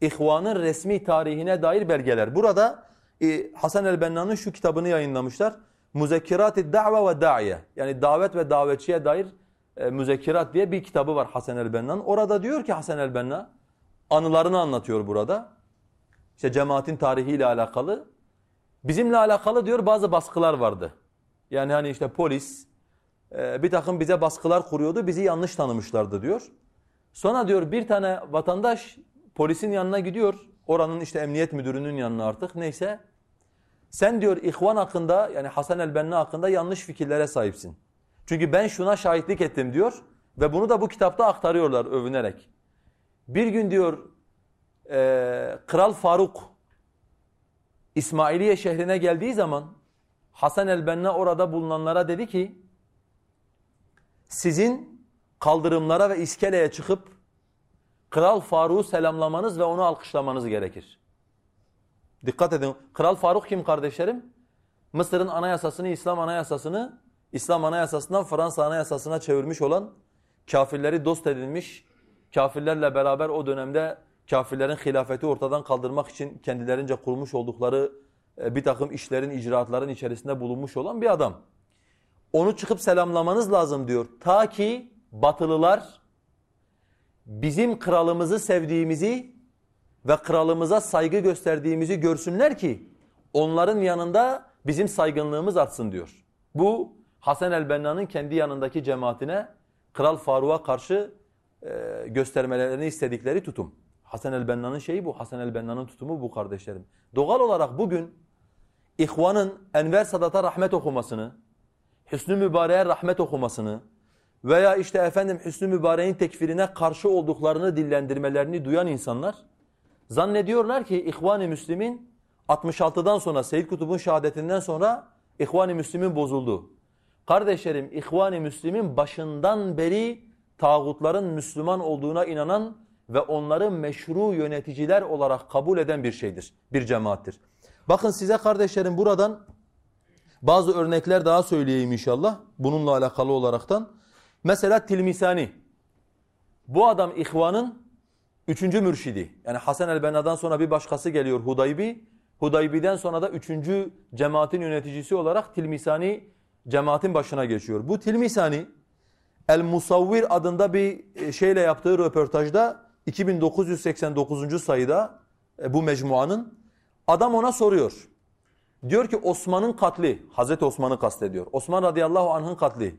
Speaker 1: İhvan'ın resmi tarihine dair belgeler. Burada e, Hasan el-Benna'nın şu kitabını yayınlamışlar. Muzekkirat-ı da've ve da'iye. Yani davet ve davetçiye dair e, müzekkirat diye bir kitabı var Hasan el-Benna'nın. Orada diyor ki Hasan el-Benna anılarını anlatıyor burada. İşte cemaatin tarihiyle alakalı. Bizimle alakalı diyor bazı baskılar vardı. Yani hani işte polis e, bir takım bize baskılar kuruyordu. Bizi yanlış tanımışlardı diyor. Sonra diyor bir tane vatandaş polisin yanına gidiyor. Oranın işte emniyet müdürünün yanına artık neyse. Sen diyor ihvan hakkında yani Hasan el-Benna hakkında yanlış fikirlere sahipsin. Çünkü ben şuna şahitlik ettim diyor ve bunu da bu kitapta aktarıyorlar övünerek. Bir gün diyor e, Kral Faruk İsmailiye şehrine geldiği zaman Hasan el-Benna orada bulunanlara dedi ki sizin kaldırımlara ve iskeleye çıkıp Kral Faruk'u selamlamanız ve onu alkışlamanız gerekir. Dikkat edin. Kral Faruk kim kardeşlerim? Mısır'ın anayasasını, İslam anayasasını, İslam anayasasından Fransa anayasasına çevirmiş olan kafirleri dost edilmiş, kafirlerle beraber o dönemde kafirlerin hilafeti ortadan kaldırmak için kendilerince kurmuş oldukları e, bir takım işlerin, icraatların içerisinde bulunmuş olan bir adam. Onu çıkıp selamlamanız lazım diyor. Ta ki batılılar bizim kralımızı sevdiğimizi ve kralımıza saygı gösterdiğimizi görsünler ki onların yanında bizim saygınlığımız artsın diyor. Bu Hasan el-Benna'nın kendi yanındaki cemaatine Kral Faruk'a karşı e, göstermelerini istedikleri tutum. Hasan el-Benna'nın şeyi bu. Hasan el-Benna'nın tutumu bu kardeşlerim. Doğal olarak bugün İhvan'ın Enver Sadat'a rahmet okumasını, Hüsnü Mübarek'e rahmet okumasını veya işte efendim Hüsnü Mübarek'in tekfirine karşı olduklarını dillendirmelerini duyan insanlar zannediyorlar ki İhvan-ı Müslim'in 66'dan sonra Seyyid Kutub'un şehadetinden sonra İhvan-ı Müslim'in bozuldu. Kardeşlerim İhvan-ı Müslim'in başından beri tağutların Müslüman olduğuna inanan ve onları meşru yöneticiler olarak kabul eden bir şeydir, bir cemaattir. Bakın size kardeşlerim buradan bazı örnekler daha söyleyeyim inşallah bununla alakalı olaraktan. Mesela Tilmisani. Bu adam İhvan'ın üçüncü mürşidi. Yani Hasan el-Benna'dan sonra bir başkası geliyor Hudaybi. Hudaybi'den sonra da üçüncü cemaatin yöneticisi olarak Tilmisani cemaatin başına geçiyor. Bu Tilmisani El Musavvir adında bir e, şeyle yaptığı röportajda 2989. sayıda e, bu mecmuanın adam ona soruyor. Diyor ki Osman'ın katli, Hazreti Osman'ı kastediyor. Osman radıyallahu anh'ın katli.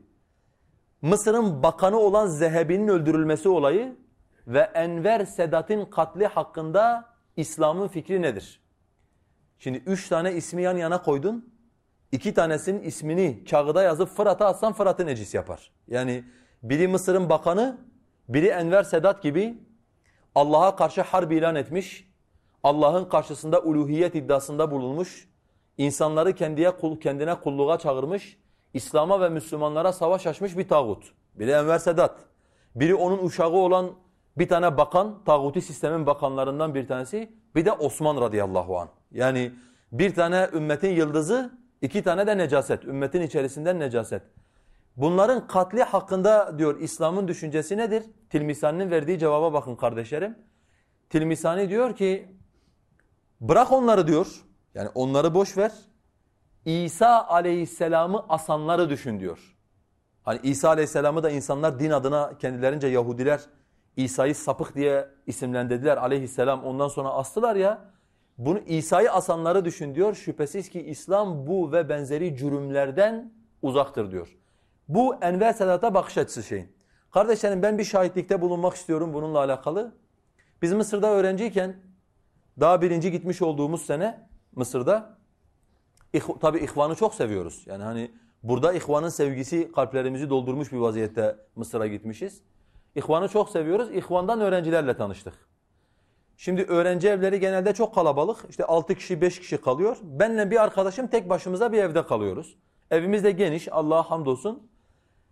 Speaker 1: Mısır'ın bakanı olan Zehebi'nin öldürülmesi olayı ve Enver Sedat'ın katli hakkında İslam'ın fikri nedir? Şimdi üç tane ismi yan yana koydun. İki tanesinin ismini kağıda yazıp Fırat'a atsan Fırat'ı necis yapar. Yani biri Mısır'ın bakanı, biri Enver Sedat gibi Allah'a karşı harbi ilan etmiş, Allah'ın karşısında uluhiyet iddiasında bulunmuş, insanları kendiye, kendine kulluğa çağırmış, İslam'a ve Müslümanlara savaş açmış bir tağut. Biri Enver Sedat, biri onun uşağı olan bir tane bakan, tağuti sistemin bakanlarından bir tanesi, bir de Osman radıyallahu an. Yani bir tane ümmetin yıldızı, iki tane de necaset, ümmetin içerisinden necaset. Bunların katli hakkında diyor İslam'ın düşüncesi nedir? Tilmisani'nin verdiği cevaba bakın kardeşlerim. Tilmisani diyor ki bırak onları diyor. Yani onları boş ver. İsa aleyhisselamı asanları düşün diyor. Hani İsa aleyhisselamı da insanlar din adına kendilerince Yahudiler İsa'yı sapık diye isimlendirdiler aleyhisselam ondan sonra astılar ya. Bunu İsa'yı asanları düşün diyor. Şüphesiz ki İslam bu ve benzeri cürümlerden uzaktır diyor. Bu Enver Sedat'a bakış açısı şeyin. Kardeşlerim ben bir şahitlikte bulunmak istiyorum bununla alakalı. Biz Mısır'da öğrenciyken daha birinci gitmiş olduğumuz sene Mısır'da tabi ihvanı çok seviyoruz. Yani hani burada ihvanın sevgisi kalplerimizi doldurmuş bir vaziyette Mısır'a gitmişiz. İhvanı çok seviyoruz. İhvandan öğrencilerle tanıştık. Şimdi öğrenci evleri genelde çok kalabalık. İşte 6 kişi 5 kişi kalıyor. Benle bir arkadaşım tek başımıza bir evde kalıyoruz. Evimiz de geniş Allah'a hamdolsun.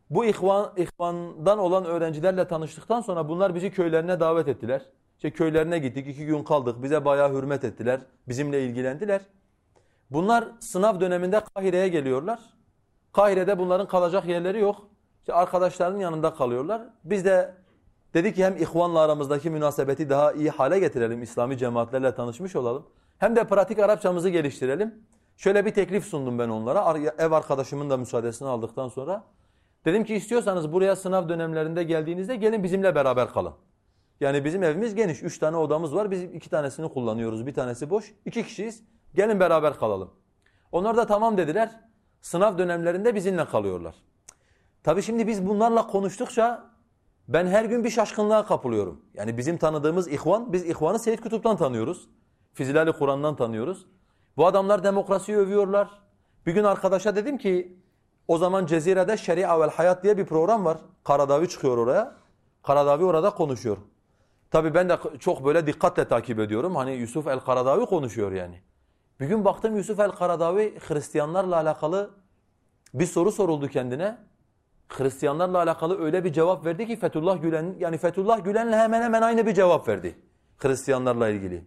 Speaker 1: Bu ihvan, ihvandan olan öğrencilerle tanıştıktan sonra bunlar bizi köylerine davet ettiler. İşte köylerine gittik, iki gün kaldık. Bize bayağı hürmet ettiler. Bizimle ilgilendiler. Bunlar sınav döneminde Kahire'ye geliyorlar. Kahire'de bunların kalacak yerleri yok. İşte arkadaşlarının yanında kalıyorlar. Biz de dedik ki hem ihvanla aramızdaki münasebeti daha iyi hale getirelim. İslami cemaatlerle tanışmış olalım. Hem de pratik Arapçamızı geliştirelim. Şöyle bir teklif sundum ben onlara. Ev arkadaşımın da müsaadesini aldıktan sonra. Dedim ki istiyorsanız buraya sınav dönemlerinde geldiğinizde gelin bizimle beraber kalın. Yani bizim evimiz geniş. Üç tane odamız var. Biz iki tanesini kullanıyoruz. Bir tanesi boş. İki kişiyiz. Gelin beraber kalalım. Onlar da tamam dediler. Sınav dönemlerinde bizimle kalıyorlar. Tabi şimdi biz bunlarla konuştukça ben her gün bir şaşkınlığa kapılıyorum. Yani bizim tanıdığımız ihvan, biz ihvanı Seyyid Kutup'tan tanıyoruz. Fizilali Kur'an'dan tanıyoruz. Bu adamlar demokrasiyi övüyorlar. Bir gün arkadaşa dedim ki o zaman Cezire'de Şeria vel Hayat diye bir program var. Karadavi çıkıyor oraya. Karadavi orada konuşuyor. Tabi ben de çok böyle dikkatle takip ediyorum. Hani Yusuf el-Karadavi konuşuyor yani. Bir gün baktım Yusuf el-Karadavi Hristiyanlarla alakalı bir soru soruldu kendine. Hristiyanlarla alakalı öyle bir cevap verdi ki Fethullah Gülen yani Fethullah Gülen'le hemen hemen aynı bir cevap verdi Hristiyanlarla ilgili.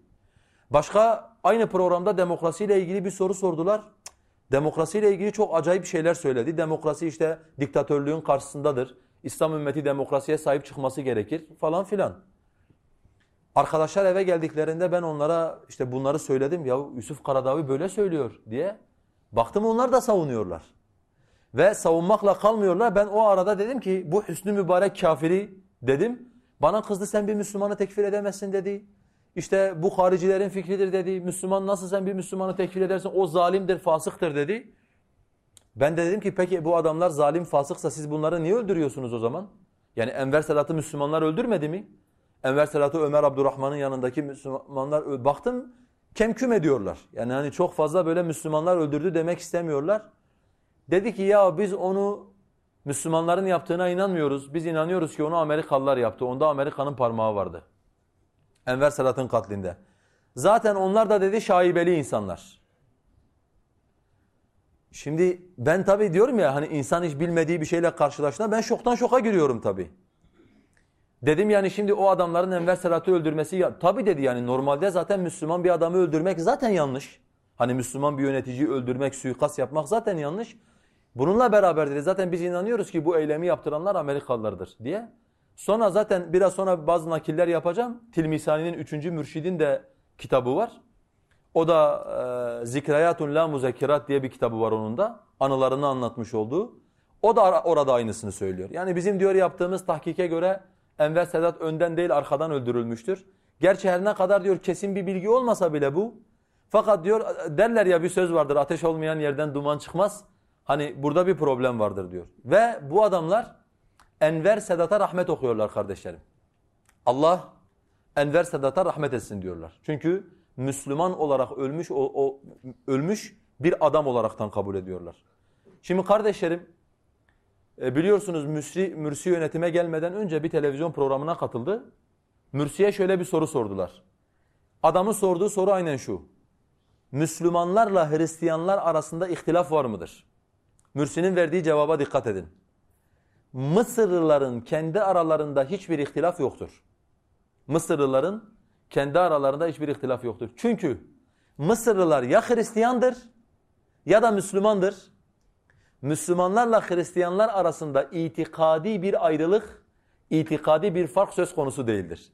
Speaker 1: Başka aynı programda demokrasiyle ilgili bir soru sordular. Demokrasiyle ilgili çok acayip şeyler söyledi. Demokrasi işte diktatörlüğün karşısındadır. İslam ümmeti demokrasiye sahip çıkması gerekir falan filan. Arkadaşlar eve geldiklerinde ben onlara işte bunları söyledim. Ya Yusuf Karadavi böyle söylüyor diye. Baktım onlar da savunuyorlar. Ve savunmakla kalmıyorlar. Ben o arada dedim ki bu Hüsnü Mübarek kafiri dedim. Bana kızdı sen bir Müslümanı tekfir edemezsin dedi. İşte bu haricilerin fikridir dedi. Müslüman nasıl sen bir Müslümanı tekfir edersin? O zalimdir, fasıktır dedi. Ben de dedim ki peki bu adamlar zalim, fasıksa siz bunları niye öldürüyorsunuz o zaman? Yani Enver Sedat'ı Müslümanlar öldürmedi mi? Enver Sedat'ı Ömer Abdurrahman'ın yanındaki Müslümanlar baktım kemküm ediyorlar. Yani hani çok fazla böyle Müslümanlar öldürdü demek istemiyorlar. Dedi ki ya biz onu Müslümanların yaptığına inanmıyoruz. Biz inanıyoruz ki onu Amerikalılar yaptı. Onda Amerika'nın parmağı vardı. Enver Sedat'ın katlinde. Zaten onlar da dedi şaibeli insanlar. Şimdi ben tabii diyorum ya hani insan hiç bilmediği bir şeyle karşılaştığında ben şoktan şoka giriyorum tabii. Dedim yani şimdi o adamların Enver Sedat'ı öldürmesi ya tabii dedi yani normalde zaten Müslüman bir adamı öldürmek zaten yanlış. Hani Müslüman bir yöneticiyi öldürmek, suikast yapmak zaten yanlış. Bununla beraber dedi zaten biz inanıyoruz ki bu eylemi yaptıranlar Amerikalılardır diye. Sonra zaten biraz sonra bazı nakiller yapacağım. Tilmisani'nin üçüncü mürşidin de kitabı var. O da e, Zikrayatun la Muzekkirat diye bir kitabı var onun da. Anılarını anlatmış olduğu. O da orada aynısını söylüyor. Yani bizim diyor yaptığımız tahkike göre Enver Sedat önden değil arkadan öldürülmüştür. Gerçi her ne kadar diyor kesin bir bilgi olmasa bile bu. Fakat diyor derler ya bir söz vardır ateş olmayan yerden duman çıkmaz. Hani burada bir problem vardır diyor. Ve bu adamlar Enver Sedat'a rahmet okuyorlar kardeşlerim. Allah Enver Sedat'a rahmet etsin diyorlar. Çünkü Müslüman olarak ölmüş o, o ölmüş bir adam olaraktan kabul ediyorlar. Şimdi kardeşlerim e, biliyorsunuz Mürsi, Mürsi yönetime gelmeden önce bir televizyon programına katıldı. Mürsi'ye şöyle bir soru sordular. Adamın sorduğu soru aynen şu. Müslümanlarla Hristiyanlar arasında ihtilaf var mıdır? Mürsi'nin verdiği cevaba dikkat edin. Mısırlıların kendi aralarında hiçbir ihtilaf yoktur. Mısırlıların kendi aralarında hiçbir ihtilaf yoktur. Çünkü Mısırlılar ya Hristiyandır ya da Müslümandır. Müslümanlarla Hristiyanlar arasında itikadi bir ayrılık, itikadi bir fark söz konusu değildir.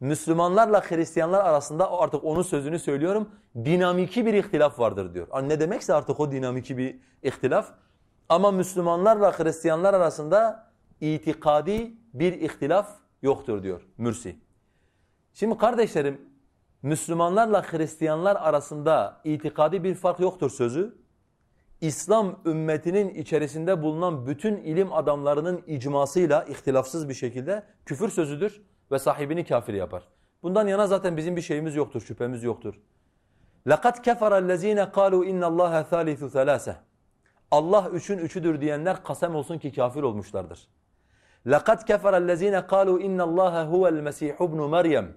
Speaker 1: Müslümanlarla Hristiyanlar arasında artık onun sözünü söylüyorum, dinamiki bir ihtilaf vardır diyor. Ne demekse artık o dinamiki bir ihtilaf. Ama Müslümanlarla Hristiyanlar arasında itikadi bir ihtilaf yoktur diyor Mürsi. Şimdi kardeşlerim, Müslümanlarla Hristiyanlar arasında itikadi bir fark yoktur sözü. İslam ümmetinin içerisinde bulunan bütün ilim adamlarının icmasıyla ihtilafsız bir şekilde küfür sözüdür ve sahibini kafir yapar. Bundan yana zaten bizim bir şeyimiz yoktur, şüphemiz yoktur. لَقَدْ كَفَرَ الَّذ۪ينَ قَالُوا اِنَّ اللّٰهَ ثَالِثُ ثَلَاسَةً Allah üçün üçüdür diyenler kasem olsun ki kafir olmuşlardır. لَقَدْ كَفَرَ الَّذ۪ينَ قَالُوا اِنَّ اللّٰهَ هُوَ الْمَسِيحُ بْنُ مَرْيَمْ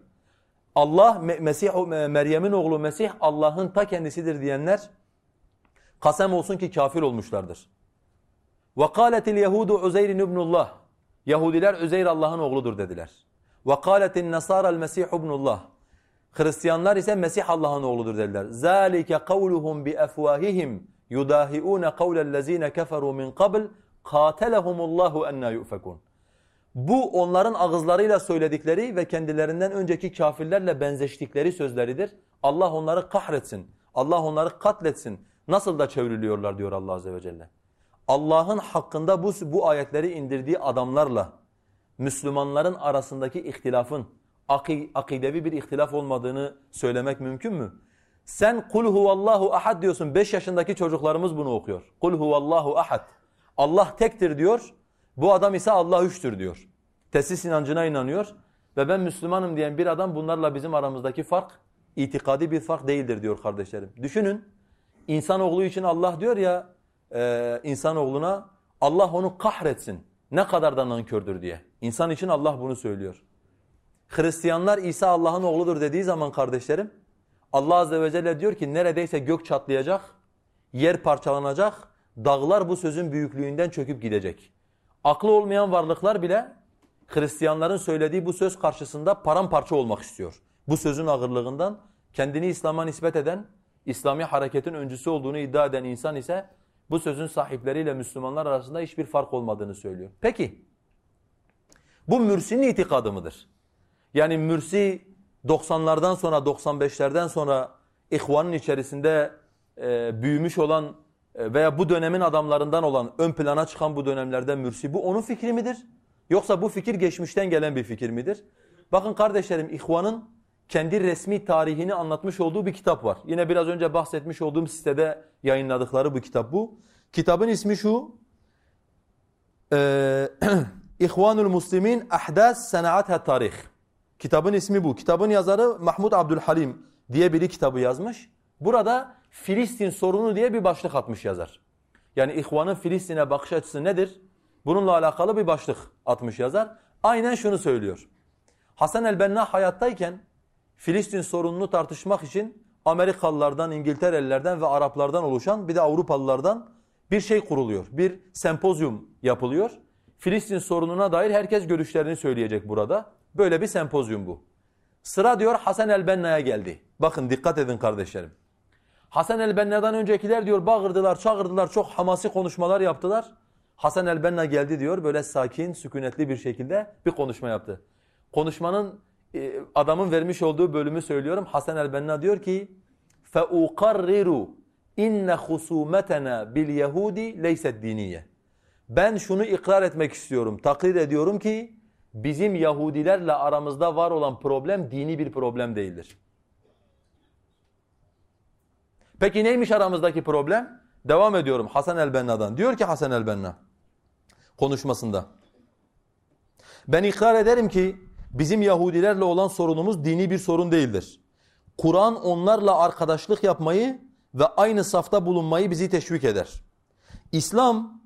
Speaker 1: Allah, Mesih, Meryem'in oğlu Mesih Allah'ın ta kendisidir diyenler kasem olsun ki kafir olmuşlardır. وَقَالَتِ الْيَهُودُ عُزَيْرٍ اِبْنُ اللّٰهِ Yahudiler Üzeyr Allah'ın oğludur dediler. وَقَالَتِ النَّصَارَ الْمَسِيحُ ابْنُ اللّٰهِ Hristiyanlar ise Mesih Allah'ın oğludur dediler. ذَٰلِكَ قَوْلُهُمْ بِأَفْوَاهِهِمْ يُدَاهِئُونَ قَوْلَ الَّذ۪ينَ كَفَرُوا مِنْ قَبْلِ قَاتَلَهُمُ اللّٰهُ اَنَّا يُؤْفَكُونَ Bu onların ağızlarıyla söyledikleri ve kendilerinden önceki kafirlerle benzeştikleri sözleridir. Allah onları kahretsin. Allah onları katletsin. Nasıl da çevriliyorlar diyor Allah Azze ve Celle. Allah'ın hakkında bu, bu ayetleri indirdiği adamlarla Müslümanların arasındaki ihtilafın akidevi bir ihtilaf olmadığını söylemek mümkün mü? Sen kul huvallahu ahad diyorsun. 5 yaşındaki çocuklarımız bunu okuyor. Kul huvallahu ahad. Allah tektir diyor. Bu adam ise Allah üçtür diyor. Tesis inancına inanıyor ve ben Müslümanım diyen bir adam bunlarla bizim aramızdaki fark itikadi bir fark değildir diyor kardeşlerim. Düşünün insanoğlu için Allah diyor ya e, insanoğluna Allah onu kahretsin. Ne kadar da nankördür diye. İnsan için Allah bunu söylüyor. Hristiyanlar İsa Allah'ın oğludur dediği zaman kardeşlerim Allah Azze ve Celle diyor ki neredeyse gök çatlayacak, yer parçalanacak, dağlar bu sözün büyüklüğünden çöküp gidecek. Aklı olmayan varlıklar bile Hristiyanların söylediği bu söz karşısında paramparça olmak istiyor. Bu sözün ağırlığından kendini İslam'a nispet eden, İslami hareketin öncüsü olduğunu iddia eden insan ise bu sözün sahipleriyle Müslümanlar arasında hiçbir fark olmadığını söylüyor. Peki, bu Mürsi'nin itikadı mıdır? Yani Mürsi 90'lardan sonra 95'lerden sonra ihvanın içerisinde e, büyümüş olan e, veya bu dönemin adamlarından olan ön plana çıkan bu dönemlerden Mürsi bu onun fikri midir? Yoksa bu fikir geçmişten gelen bir fikir midir? Bakın kardeşlerim ihvanın kendi resmi tarihini anlatmış olduğu bir kitap var. Yine biraz önce bahsetmiş olduğum sitede yayınladıkları bu kitap bu. Kitabın ismi şu. Ee, İhvanul Muslimin Ahdas Senaat Tarih. Kitabın ismi bu. Kitabın yazarı Mahmud Abdülhalim diye biri kitabı yazmış. Burada Filistin sorunu diye bir başlık atmış yazar. Yani İhvan'ın Filistin'e bakış açısı nedir? Bununla alakalı bir başlık atmış yazar. Aynen şunu söylüyor. Hasan el-Benna hayattayken Filistin sorununu tartışmak için Amerikalılardan, İngilterelilerden ve Araplardan oluşan bir de Avrupalılardan bir şey kuruluyor. Bir sempozyum yapılıyor. Filistin sorununa dair herkes görüşlerini söyleyecek burada. Böyle bir sempozyum bu. Sıra diyor Hasan el-Benna'ya geldi. Bakın dikkat edin kardeşlerim. Hasan el-Benna'dan öncekiler diyor bağırdılar, çağırdılar, çok hamasi konuşmalar yaptılar. Hasan el-Benna geldi diyor böyle sakin, sükunetli bir şekilde bir konuşma yaptı. Konuşmanın e, adamın vermiş olduğu bölümü söylüyorum. Hasan el-Benna diyor ki: "Feuqarriru inne husumetena bil yahudi leyset diniye." Ben şunu ikrar etmek istiyorum, takrir ediyorum ki bizim Yahudilerle aramızda var olan problem dini bir problem değildir. Peki neymiş aramızdaki problem? Devam ediyorum Hasan el-Benna'dan. Diyor ki Hasan el-Benna konuşmasında. Ben ikrar ederim ki bizim Yahudilerle olan sorunumuz dini bir sorun değildir. Kur'an onlarla arkadaşlık yapmayı ve aynı safta bulunmayı bizi teşvik eder. İslam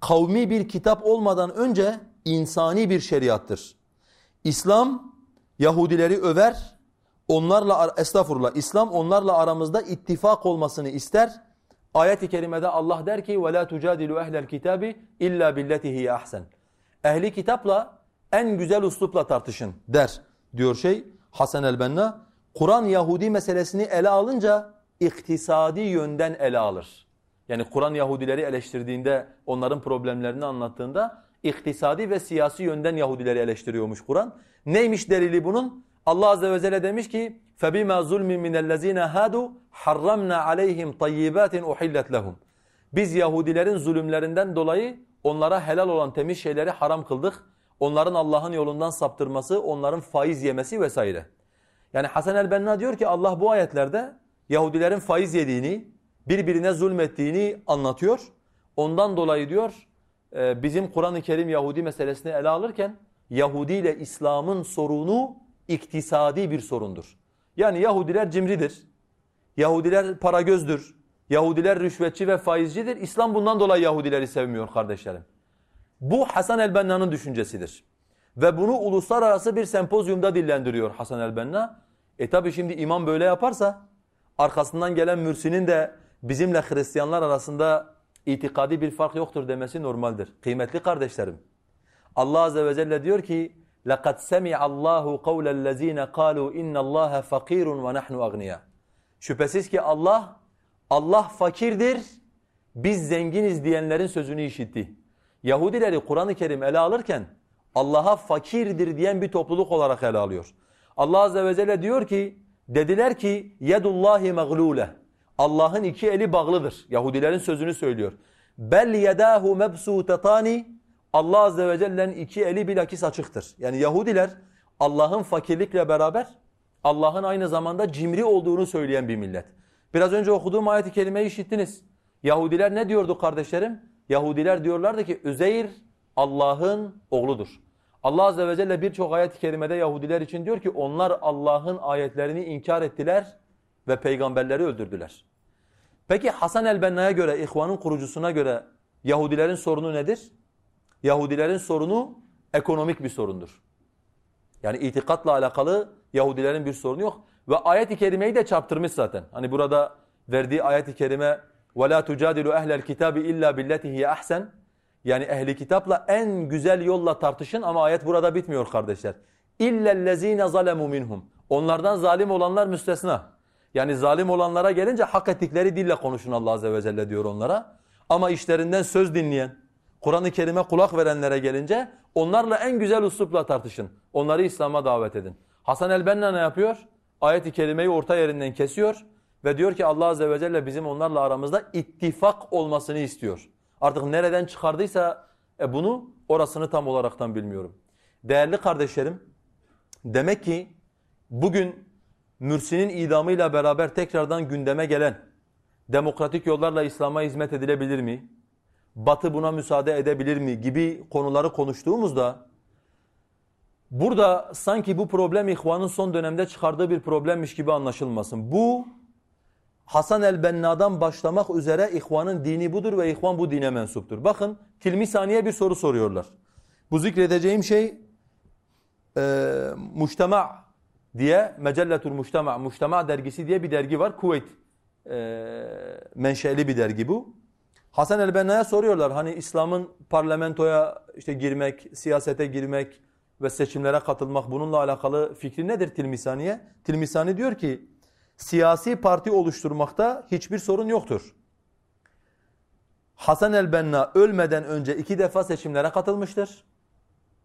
Speaker 1: kavmi bir kitap olmadan önce insani bir şeriattır. İslam Yahudileri över, onlarla estağfurullah İslam onlarla aramızda ittifak olmasını ister. Ayet-i kerimede Allah der ki: "Ve la tucadilu ehlel kitabi illa billeti hiye ahsen." Ehli kitapla en güzel uslupla tartışın der diyor şey Hasan el-Benna. Kur'an Yahudi meselesini ele alınca iktisadi yönden ele alır. Yani Kur'an Yahudileri eleştirdiğinde, onların problemlerini anlattığında iktisadi ve siyasi yönden Yahudileri eleştiriyormuş Kur'an. Neymiş delili bunun? Allah azze ve celle demiş ki: "Febima zulmin minellezine hadu harramna aleyhim tayyibatin uhillet lehum." Biz Yahudilerin zulümlerinden dolayı onlara helal olan temiz şeyleri haram kıldık. Onların Allah'ın yolundan saptırması, onların faiz yemesi vesaire. Yani Hasan el-Benna diyor ki Allah bu ayetlerde Yahudilerin faiz yediğini, birbirine zulmettiğini anlatıyor. Ondan dolayı diyor e, bizim Kur'an-ı Kerim Yahudi meselesini ele alırken Yahudi ile İslam'ın sorunu iktisadi bir sorundur. Yani Yahudiler cimridir. Yahudiler para gözdür. Yahudiler rüşvetçi ve faizcidir. İslam bundan dolayı Yahudileri sevmiyor kardeşlerim. Bu Hasan el-Benna'nın düşüncesidir. Ve bunu uluslararası bir sempozyumda dillendiriyor Hasan el-Benna. E tabi şimdi imam böyle yaparsa arkasından gelen mürsinin de bizimle Hristiyanlar arasında itikadi bir fark yoktur demesi normaldir. Kıymetli kardeşlerim. Allah azze ve celle diyor ki لَقَدْ سَمِعَ اللّٰهُ قَوْلَ الَّذ۪ينَ قَالُوا اِنَّ اللّٰهَ فَقِيرٌ وَنَحْنُ اَغْنِيَا Şüphesiz ki Allah, Allah fakirdir, biz zenginiz diyenlerin sözünü işitti. Yahudileri Kur'an-ı Kerim ele alırken Allah'a fakirdir diyen bir topluluk olarak ele alıyor. Allah azze ve celle diyor ki, dediler ki yedullahi mağlule. Allah'ın iki eli bağlıdır. Yahudilerin sözünü söylüyor. Bel yedahu mebsutatani Allah azze ve celle'nin iki eli bilakis açıktır. Yani Yahudiler Allah'ın fakirlikle beraber Allah'ın aynı zamanda cimri olduğunu söyleyen bir millet. Biraz önce okuduğum ayet-i kerimeyi işittiniz. Yahudiler ne diyordu kardeşlerim? Yahudiler diyorlardı ki Üzeyr Allah'ın oğludur. Allah azze ve celle birçok ayet-i kerimede Yahudiler için diyor ki onlar Allah'ın ayetlerini inkar ettiler ve peygamberleri öldürdüler. Peki Hasan el-Benna'ya göre, İhvan'ın kurucusuna göre Yahudilerin sorunu nedir? Yahudilerin sorunu ekonomik bir sorundur. Yani itikatla alakalı Yahudilerin bir sorunu yok. Ve ayet-i kerimeyi de çarptırmış zaten. Hani burada verdiği ayet-i kerime وَلَا تُجَادِلُوا اَهْلَ الْكِتَابِ اِلَّا بِالَّتِهِ هِيَ اَحْسَنُ Yani ehli kitapla en güzel yolla tartışın ama ayet burada bitmiyor kardeşler. اِلَّا الَّذ۪ينَ ظَلَمُوا minhum. Onlardan zalim olanlar müstesna. Yani zalim olanlara gelince hak ettikleri dille konuşun Allah Azze ve Celle diyor onlara. Ama işlerinden söz dinleyen, Kur'an-ı Kerim'e kulak verenlere gelince onlarla en güzel uslupla tartışın. Onları İslam'a davet edin. Hasan el-Benna ne yapıyor? Ayet-i Kerime'yi orta yerinden kesiyor ve diyor ki Allah Azze ve Celle bizim onlarla aramızda ittifak olmasını istiyor. Artık nereden çıkardıysa e bunu orasını tam olaraktan bilmiyorum. Değerli kardeşlerim, demek ki bugün Mürsi'nin idamıyla beraber tekrardan gündeme gelen demokratik yollarla İslam'a hizmet edilebilir mi? Batı buna müsaade edebilir mi gibi konuları konuştuğumuzda burada sanki bu problem İhvan'ın son dönemde çıkardığı bir problemmiş gibi anlaşılmasın. Bu Hasan el-Benna'dan başlamak üzere İhvan'ın dini budur ve İhvan bu dine mensuptur. Bakın Tilmisani'ye bir soru soruyorlar. Bu zikredeceğim şey e, mujtema diye Mecelletur Mujtema, Mujtema dergisi diye bir dergi var. Kuveyt e, menşeli bir dergi bu. Hasan el-Benna'ya soruyorlar hani İslam'ın parlamentoya işte girmek, siyasete girmek ve seçimlere katılmak bununla alakalı fikri nedir Tilmisani'ye? Tilmisani diyor ki siyasi parti oluşturmakta hiçbir sorun yoktur. Hasan el-Benna ölmeden önce iki defa seçimlere katılmıştır.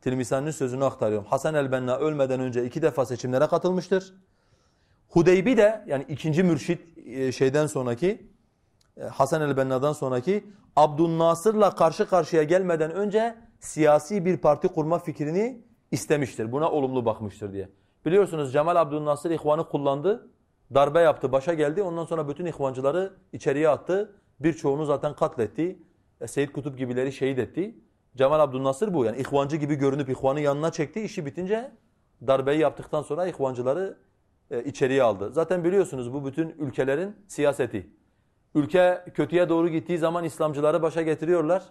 Speaker 1: Tilmisani'nin sözünü aktarıyorum. Hasan el-Benna ölmeden önce iki defa seçimlere katılmıştır. Hudeybi de yani ikinci mürşit e, şeyden sonraki e, Hasan el-Benna'dan sonraki Abdülnasır'la karşı karşıya gelmeden önce siyasi bir parti kurma fikrini istemiştir. Buna olumlu bakmıştır diye. Biliyorsunuz Cemal Abdülnasır ihvanı kullandı. Darbe yaptı, başa geldi. Ondan sonra bütün ihvancıları içeriye attı. Birçoğunu zaten katletti. E, Seyyid Kutup gibileri şehit etti. Cemal Abdülnasır bu. Yani ihvancı gibi görünüp ihvanı yanına çekti. İşi bitince darbeyi yaptıktan sonra ihvancıları e, içeriye aldı. Zaten biliyorsunuz bu bütün ülkelerin siyaseti. Ülke kötüye doğru gittiği zaman İslamcıları başa getiriyorlar.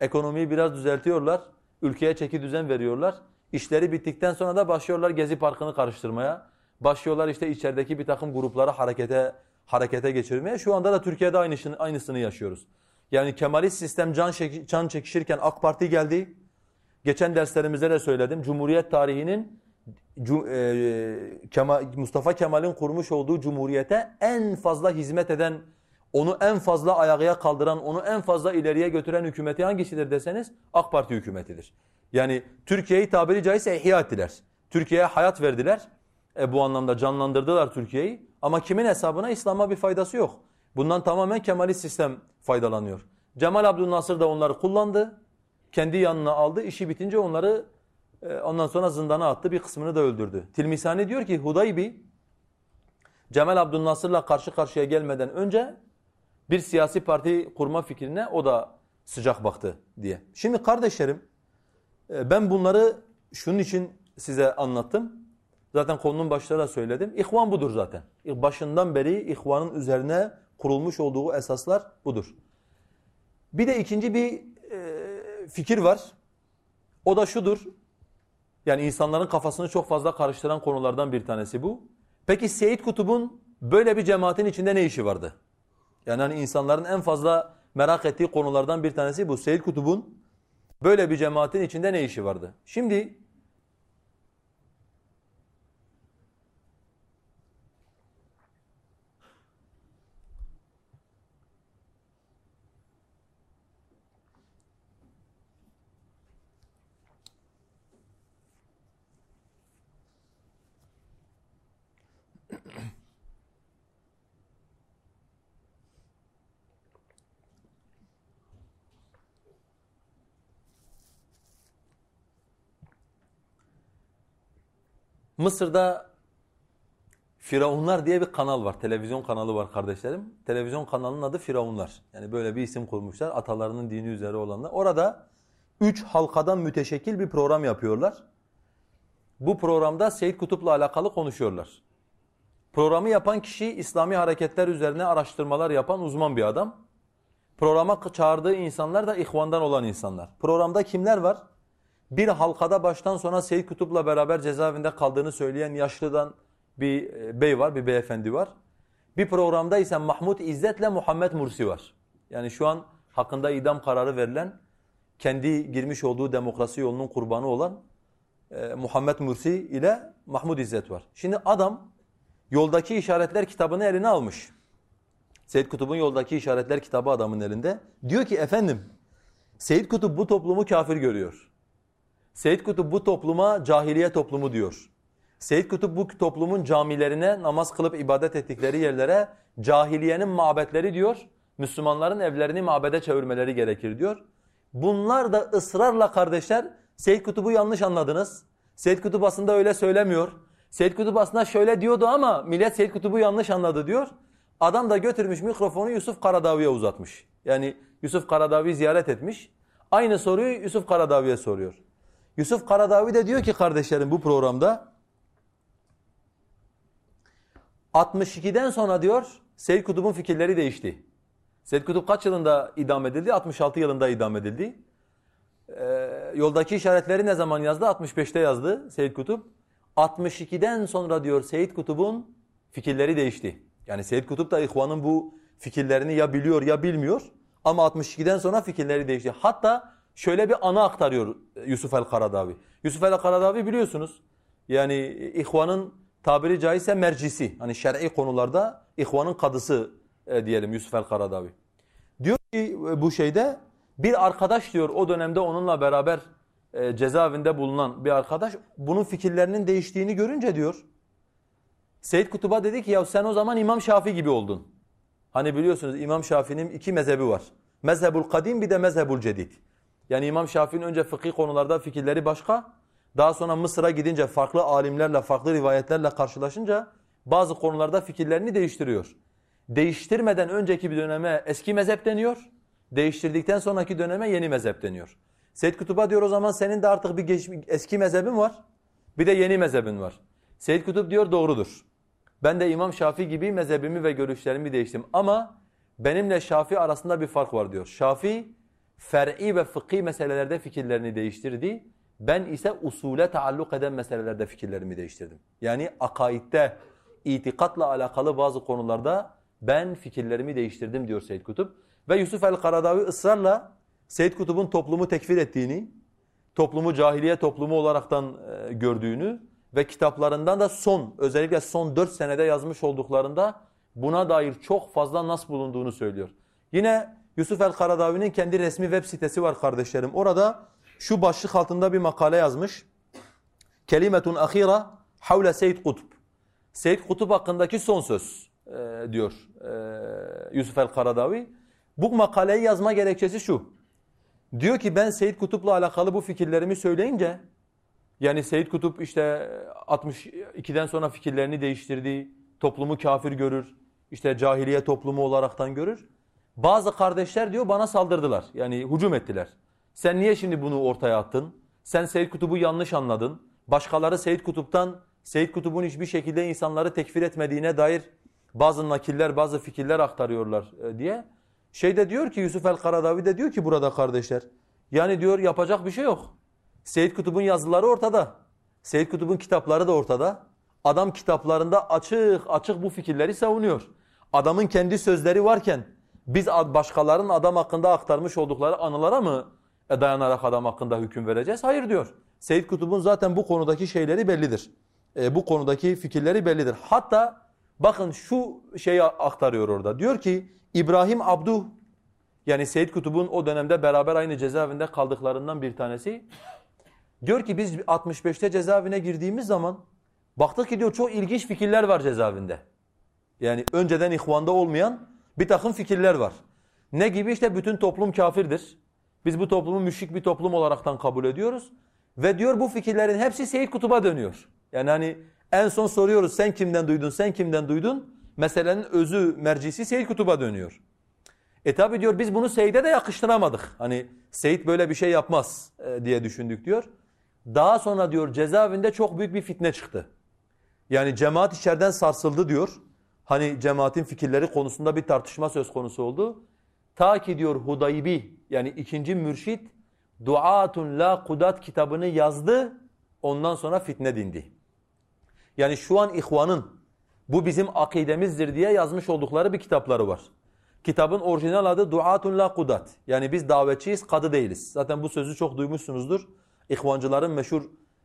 Speaker 1: Ekonomiyi biraz düzeltiyorlar. Ülkeye çeki düzen veriyorlar. İşleri bittikten sonra da başlıyorlar Gezi Parkı'nı karıştırmaya. Başlıyorlar işte içerideki bir takım grupları harekete harekete geçirmeye. Şu anda da Türkiye'de aynısını, aynısını yaşıyoruz. Yani Kemalist sistem can, can çekişirken AK Parti geldi. Geçen derslerimizde de söyledim. Cumhuriyet tarihinin e, Mustafa Kemal'in kurmuş olduğu cumhuriyete en fazla hizmet eden, onu en fazla ayağıya kaldıran, onu en fazla ileriye götüren hükümeti hangisidir deseniz AK Parti hükümetidir. Yani Türkiye'yi tabiri caizse ihya ettiler. Türkiye'ye hayat verdiler. E, bu anlamda canlandırdılar Türkiye'yi. Ama kimin hesabına İslam'a bir faydası yok. Bundan tamamen Kemalist sistem faydalanıyor. Cemal Abdülnasır da onları kullandı. Kendi yanına aldı. İşi bitince onları e, ondan sonra zindana attı. Bir kısmını da öldürdü. Tilmisani diyor ki Hudaybi Cemal Abdülnasır'la karşı karşıya gelmeden önce bir siyasi parti kurma fikrine o da sıcak baktı diye. Şimdi kardeşlerim e, ben bunları şunun için size anlattım. Zaten konunun başında da söyledim. İhvan budur zaten. Başından beri ihvanın üzerine kurulmuş olduğu esaslar budur. Bir de ikinci bir e, fikir var. O da şudur. Yani insanların kafasını çok fazla karıştıran konulardan bir tanesi bu. Peki Seyit Kutub'un böyle bir cemaatin içinde ne işi vardı? Yani hani insanların en fazla merak ettiği konulardan bir tanesi bu. Seyit Kutub'un böyle bir cemaatin içinde ne işi vardı? Şimdi Mısır'da Firavunlar diye bir kanal var. Televizyon kanalı var kardeşlerim. Televizyon kanalının adı Firavunlar. Yani böyle bir isim kurmuşlar. Atalarının dini üzere olanlar. Orada üç halkadan müteşekkil bir program yapıyorlar. Bu programda Seyyid Kutup'la alakalı konuşuyorlar. Programı yapan kişi İslami hareketler üzerine araştırmalar yapan uzman bir adam. Programa çağırdığı insanlar da ihvandan olan insanlar. Programda kimler var? Bir halkada baştan sona Seyyid Kutup'la beraber cezaevinde kaldığını söyleyen yaşlıdan bir e, bey var, bir beyefendi var. Bir programda ise Mahmud İzzet'le Muhammed Mursi var. Yani şu an hakkında idam kararı verilen, kendi girmiş olduğu demokrasi yolunun kurbanı olan e, Muhammed Mursi ile Mahmud İzzet var. Şimdi adam Yoldaki İşaretler kitabını eline almış. Seyyid Kutub'un Yoldaki İşaretler kitabı adamın elinde. Diyor ki efendim Seyyid Kutub bu toplumu kafir görüyor. Seyyid Kutup bu topluma cahiliye toplumu diyor. Seyyid Kutup bu toplumun camilerine, namaz kılıp ibadet ettikleri yerlere cahiliyenin mabetleri diyor. Müslümanların evlerini mabede çevirmeleri gerekir diyor. Bunlar da ısrarla kardeşler Seyyid Kutub'u yanlış anladınız. Seyyid Kutup aslında öyle söylemiyor. Seyyid Kutup aslında şöyle diyordu ama millet Seyyid Kutub'u yanlış anladı diyor. Adam da götürmüş mikrofonu Yusuf Karadavi'ye uzatmış. Yani Yusuf Karadavi ziyaret etmiş. Aynı soruyu Yusuf Karadavi'ye soruyor. Yusuf Karadavi de diyor ki kardeşlerim bu programda 62'den sonra diyor Seyyid Kutub'un fikirleri değişti. Seyyid Kutup kaç yılında idam edildi? 66 yılında idam edildi. Ee, yoldaki işaretleri ne zaman yazdı? 65'te yazdı Seyyid Kutup. 62'den sonra diyor Seyyid Kutub'un fikirleri değişti. Yani Seyyid Kutup da İhvan'ın bu fikirlerini ya biliyor ya bilmiyor. Ama 62'den sonra fikirleri değişti. Hatta şöyle bir ana aktarıyor Yusuf el-Karadavi. Yusuf el-Karadavi biliyorsunuz yani İhvan'ın tabiri caizse mercisi. Hani şer'i konularda İhvan'ın kadısı e, diyelim Yusuf el-Karadavi. Diyor ki e, bu şeyde bir arkadaş diyor o dönemde onunla beraber e, cezaevinde bulunan bir arkadaş bunun fikirlerinin değiştiğini görünce diyor Seyyid Kutub'a dedi ki ya sen o zaman İmam Şafii gibi oldun. Hani biliyorsunuz İmam Şafii'nin iki mezhebi var. Mezhebul kadim bir de mezhebul cedid. Yani İmam Şafii'nin önce fıkhi konularda fikirleri başka. Daha sonra Mısır'a gidince farklı alimlerle, farklı rivayetlerle karşılaşınca bazı konularda fikirlerini değiştiriyor. Değiştirmeden önceki bir döneme eski mezhep deniyor. Değiştirdikten sonraki döneme yeni mezhep deniyor. Seyyid Kutup'a diyor o zaman senin de artık bir eski mezhebin var. Bir de yeni mezhebin var. Seyyid Kutup diyor doğrudur. Ben de İmam Şafii gibi mezhebimi ve görüşlerimi değiştim. Ama benimle Şafii arasında bir fark var diyor. Şafii fer'i ve fıkhi meselelerde fikirlerini değiştirdi. Ben ise usule taalluk eden meselelerde fikirlerimi değiştirdim. Yani akaidde, itikatla alakalı bazı konularda ben fikirlerimi değiştirdim diyor Seyyid Kutup. Ve Yusuf el-Karadavi ısrarla Seyyid Kutup'un toplumu tekfir ettiğini, toplumu cahiliye toplumu olaraktan e, gördüğünü ve kitaplarından da son, özellikle son dört senede yazmış olduklarında buna dair çok fazla nas bulunduğunu söylüyor. Yine Yusuf el-Karadavi'nin kendi resmi web sitesi var kardeşlerim. Orada şu başlık altında bir makale yazmış. Kelimetun ahira havle Seyyid Kutup. Seyyid Kutup hakkındaki son söz e, diyor e, Yusuf el-Karadavi. Bu makaleyi yazma gerekçesi şu. Diyor ki ben Seyyid Kutup'la alakalı bu fikirlerimi söyleyince yani Seyyid Kutup işte 62'den sonra fikirlerini değiştirdi, toplumu kafir görür, işte cahiliye toplumu olaraktan görür. Bazı kardeşler diyor bana saldırdılar yani hücum ettiler. Sen niye şimdi bunu ortaya attın? Sen Seyyid Kutup'u yanlış anladın. Başkaları Seyyid Kutup'tan Seyyid Kutup'un hiçbir şekilde insanları tekfir etmediğine dair bazı nakiller, bazı fikirler aktarıyorlar e, diye. Şey de diyor ki Yusuf el-Karadavi de diyor ki burada kardeşler. Yani diyor yapacak bir şey yok. Seyyid Kutub'un yazıları ortada. Seyyid Kutub'un kitapları da ortada. Adam kitaplarında açık açık bu fikirleri savunuyor. Adamın kendi sözleri varken biz başkalarının adam hakkında aktarmış oldukları anılara mı dayanarak adam hakkında hüküm vereceğiz? Hayır diyor. Seyyid Kutub'un zaten bu konudaki şeyleri bellidir. E, bu konudaki fikirleri bellidir. Hatta bakın şu şeyi aktarıyor orada. Diyor ki İbrahim Abduh yani Seyyid Kutub'un o dönemde beraber aynı cezaevinde kaldıklarından bir tanesi diyor ki biz 65'te cezaevine girdiğimiz zaman baktık ki diyor çok ilginç fikirler var cezaevinde. Yani önceden ihvanda olmayan bir takım fikirler var. Ne gibi işte bütün toplum kafirdir. Biz bu toplumu müşrik bir toplum olaraktan kabul ediyoruz. Ve diyor bu fikirlerin hepsi Seyyid Kutub'a dönüyor. Yani hani en son soruyoruz sen kimden duydun, sen kimden duydun? Meselenin özü, mercisi Seyyid Kutub'a dönüyor. E tabi diyor biz bunu Seyyid'e de yakıştıramadık. Hani Seyyid böyle bir şey yapmaz e, diye düşündük diyor. Daha sonra diyor cezaevinde çok büyük bir fitne çıktı. Yani cemaat içeriden sarsıldı diyor. Hani cemaatin fikirleri konusunda bir tartışma söz konusu oldu. Ta ki diyor Hudaybi yani ikinci mürşit Duatun la Kudat kitabını yazdı. Ondan sonra fitne dindi. Yani şu an ihvanın bu bizim akidemizdir diye yazmış oldukları bir kitapları var. Kitabın orijinal adı Duatun la Kudat. Yani biz davetçiyiz, kadı değiliz. Zaten bu sözü çok duymuşsunuzdur. İhvancıların meşhur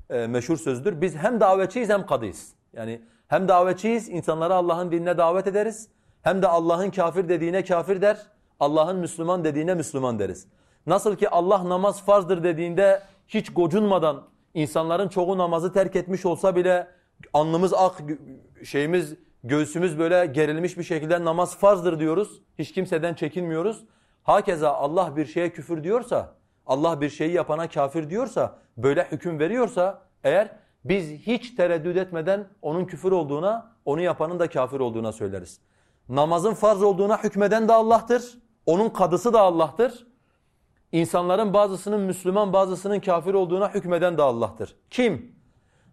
Speaker 1: e, meşhur sözüdür. Biz hem davetçiyiz hem kadıyız. Yani hem davetçiyiz, insanları Allah'ın dinine davet ederiz. Hem de Allah'ın kafir dediğine kafir der, Allah'ın Müslüman dediğine Müslüman deriz. Nasıl ki Allah namaz farzdır dediğinde hiç gocunmadan insanların çoğu namazı terk etmiş olsa bile alnımız ak, şeyimiz, göğsümüz böyle gerilmiş bir şekilde namaz farzdır diyoruz. Hiç kimseden çekinmiyoruz. Hakeza Allah bir şeye küfür diyorsa, Allah bir şeyi yapana kafir diyorsa, böyle hüküm veriyorsa eğer biz hiç tereddüt etmeden onun küfür olduğuna, onu yapanın da kafir olduğuna söyleriz. Namazın farz olduğuna hükmeden de Allah'tır. Onun kadısı da Allah'tır. İnsanların bazısının Müslüman, bazısının kafir olduğuna hükmeden de Allah'tır. Kim?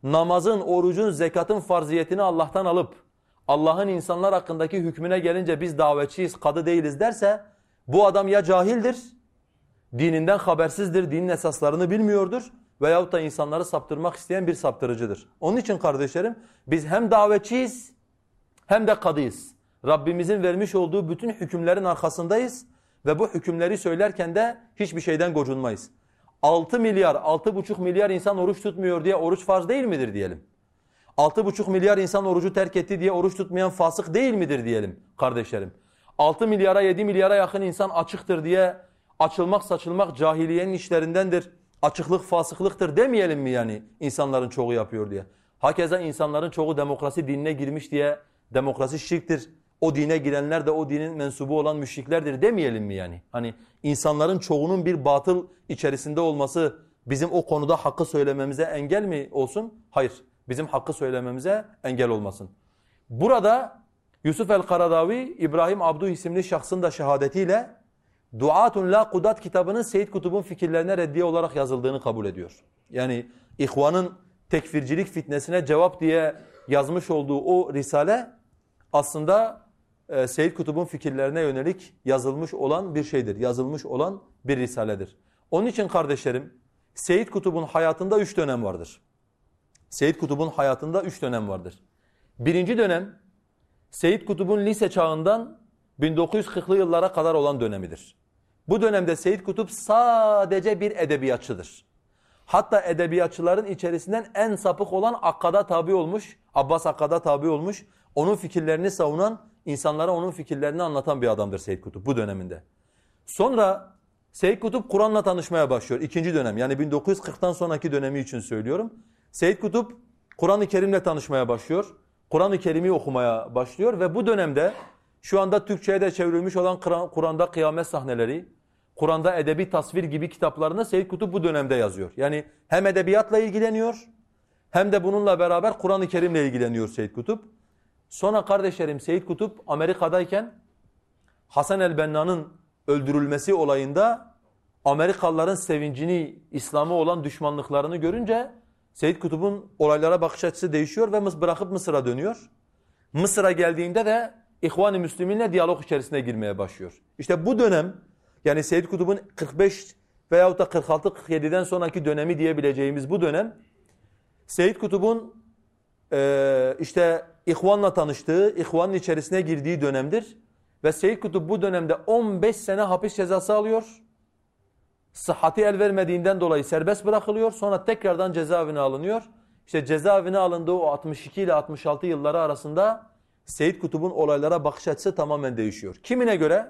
Speaker 1: Namazın, orucun, zekatın farziyetini Allah'tan alıp Allah'ın insanlar hakkındaki hükmüne gelince biz davetçiyiz, kadı değiliz derse bu adam ya cahildir, dininden habersizdir, dinin esaslarını bilmiyordur veyahut da insanları saptırmak isteyen bir saptırıcıdır. Onun için kardeşlerim biz hem davetçiyiz hem de kadıyız. Rabbimizin vermiş olduğu bütün hükümlerin arkasındayız ve bu hükümleri söylerken de hiçbir şeyden gocunmayız. 6 milyar, 6,5 milyar insan oruç tutmuyor diye oruç farz değil midir diyelim. 6,5 milyar insan orucu terk etti diye oruç tutmayan fasık değil midir diyelim kardeşlerim. 6 milyara 7 milyara yakın insan açıktır diye açılmak saçılmak cahiliyenin işlerindendir. Açıklık fasıklıktır demeyelim mi yani insanların çoğu yapıyor diye. Hakeza insanların çoğu demokrasi dinine girmiş diye demokrasi şirktir, o dine girenler de o dinin mensubu olan müşriklerdir demeyelim mi yani? Hani insanların çoğunun bir batıl içerisinde olması bizim o konuda hakkı söylememize engel mi olsun? Hayır. Bizim hakkı söylememize engel olmasın. Burada Yusuf el-Karadavi İbrahim Abdu isimli şahsın da şehadetiyle Duatun la Kudat kitabının Seyyid Kutub'un fikirlerine reddiye olarak yazıldığını kabul ediyor. Yani ihvanın tekfircilik fitnesine cevap diye yazmış olduğu o risale aslında e, Seyyid Kutub'un fikirlerine yönelik yazılmış olan bir şeydir. Yazılmış olan bir risaledir. Onun için kardeşlerim Seyyid Kutub'un hayatında üç dönem vardır. Seyyid Kutub'un hayatında üç dönem vardır. Birinci dönem Seyyid Kutub'un lise çağından 1940'lı yıllara kadar olan dönemidir. Bu dönemde Seyyid Kutup sadece bir edebiyatçıdır. Hatta edebiyatçıların içerisinden en sapık olan Akkad'a tabi olmuş, Abbas Akkad'a tabi olmuş, onun fikirlerini savunan, insanlara onun fikirlerini anlatan bir adamdır Seyyid Kutup bu döneminde. Sonra Seyyid Kutup Kur'an'la tanışmaya başlıyor. ikinci dönem yani 1940'tan sonraki dönemi için söylüyorum. Seyyid Kutup Kur'an-ı Kerim'le tanışmaya başlıyor. Kur'an-ı Kerim'i okumaya başlıyor ve bu dönemde şu anda Türkçe'ye de çevrilmiş olan Kur'an'da kıyamet sahneleri, Kur'an'da edebi tasvir gibi kitaplarını Seyyid Kutup bu dönemde yazıyor. Yani hem edebiyatla ilgileniyor hem de bununla beraber Kur'an-ı Kerim'le ilgileniyor Seyyid Kutup. Sonra kardeşlerim Seyyid Kutup Amerika'dayken Hasan el-Benna'nın öldürülmesi olayında Amerikalıların sevincini, İslam'a olan düşmanlıklarını görünce Seyyid Kutup'un olaylara bakış açısı değişiyor ve bırakıp Mısır'a dönüyor. Mısır'a geldiğinde de İhvan-ı Müslüminle diyalog içerisine girmeye başlıyor. İşte bu dönem yani Seyyid Kutub'un 45 veyahut da 46-47'den sonraki dönemi diyebileceğimiz bu dönem Seyyid Kutub'un e, işte İhvan'la tanıştığı, İhvan'ın içerisine girdiği dönemdir. Ve Seyyid Kutub bu dönemde 15 sene hapis cezası alıyor. Sıhhati el vermediğinden dolayı serbest bırakılıyor. Sonra tekrardan cezaevine alınıyor. İşte cezaevine alındığı o 62 ile 66 yılları arasında Seyyid Kutub'un olaylara bakış açısı tamamen değişiyor. Kimine göre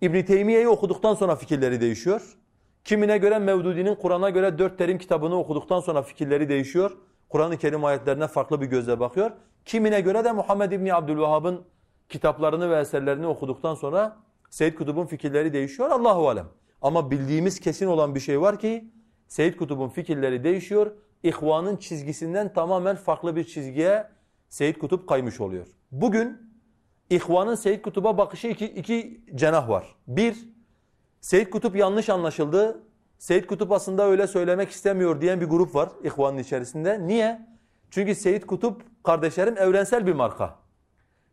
Speaker 1: İbn Teymiye'yi okuduktan sonra fikirleri değişiyor. Kimine göre Mevdudi'nin Kur'an'a göre dört terim kitabını okuduktan sonra fikirleri değişiyor. Kur'an-ı Kerim ayetlerine farklı bir gözle bakıyor. Kimine göre de Muhammed İbni Abdülvahhab'ın kitaplarını ve eserlerini okuduktan sonra Seyyid Kutub'un fikirleri değişiyor. Allahu alem. Ama bildiğimiz kesin olan bir şey var ki Seyyid Kutub'un fikirleri değişiyor. İhvanın çizgisinden tamamen farklı bir çizgiye Seyyid Kutup kaymış oluyor. Bugün İhvanın Seyyid Kutup'a bakışı iki, iki cenah var. Bir, Seyyid Kutup yanlış anlaşıldı. Seyyid Kutup aslında öyle söylemek istemiyor diyen bir grup var İhvanın içerisinde. Niye? Çünkü Seyyid Kutup kardeşlerim evrensel bir marka.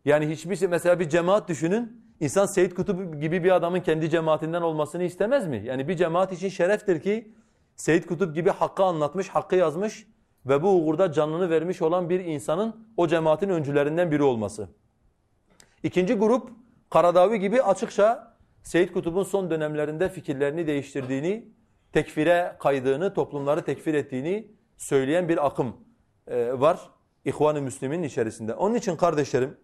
Speaker 1: Yani hiçbir şey mesela bir cemaat düşünün. İnsan Seyyid Kutup gibi bir adamın kendi cemaatinden olmasını istemez mi? Yani bir cemaat için şereftir ki Seyyid Kutup gibi hakkı anlatmış, hakkı yazmış ve bu uğurda canını vermiş olan bir insanın o cemaatin öncülerinden biri olması. İkinci grup Karadavi gibi açıkça Seyyid Kutub'un son dönemlerinde fikirlerini değiştirdiğini, tekfire kaydığını, toplumları tekfir ettiğini söyleyen bir akım e, var İhvan-ı Müslümin içerisinde. Onun için kardeşlerim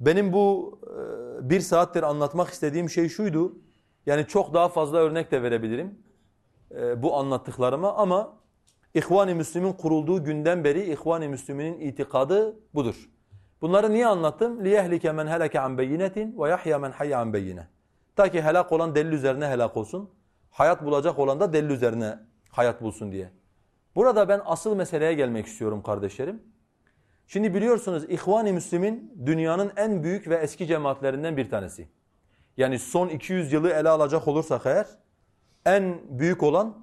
Speaker 1: benim bu e, bir saattir anlatmak istediğim şey şuydu. Yani çok daha fazla örnek de verebilirim e, bu anlattıklarıma ama İhvan-ı Müslümin kurulduğu günden beri İhvan-ı Müslüminin itikadı budur. Bunları niye anlattım? لِيَهْلِكَ مَنْ هَلَكَ عَنْ بَيِّنَةٍ وَيَحْيَا مَنْ حَيَّ عَنْ بَيِّنَةٍ Ta ki helak olan delil üzerine helak olsun. Hayat bulacak olan da delil üzerine hayat bulsun diye. Burada ben asıl meseleye gelmek istiyorum kardeşlerim. Şimdi biliyorsunuz İhvan-ı Müslim'in dünyanın en büyük ve eski cemaatlerinden bir tanesi. Yani son 200 yılı ele alacak olursak eğer en büyük olan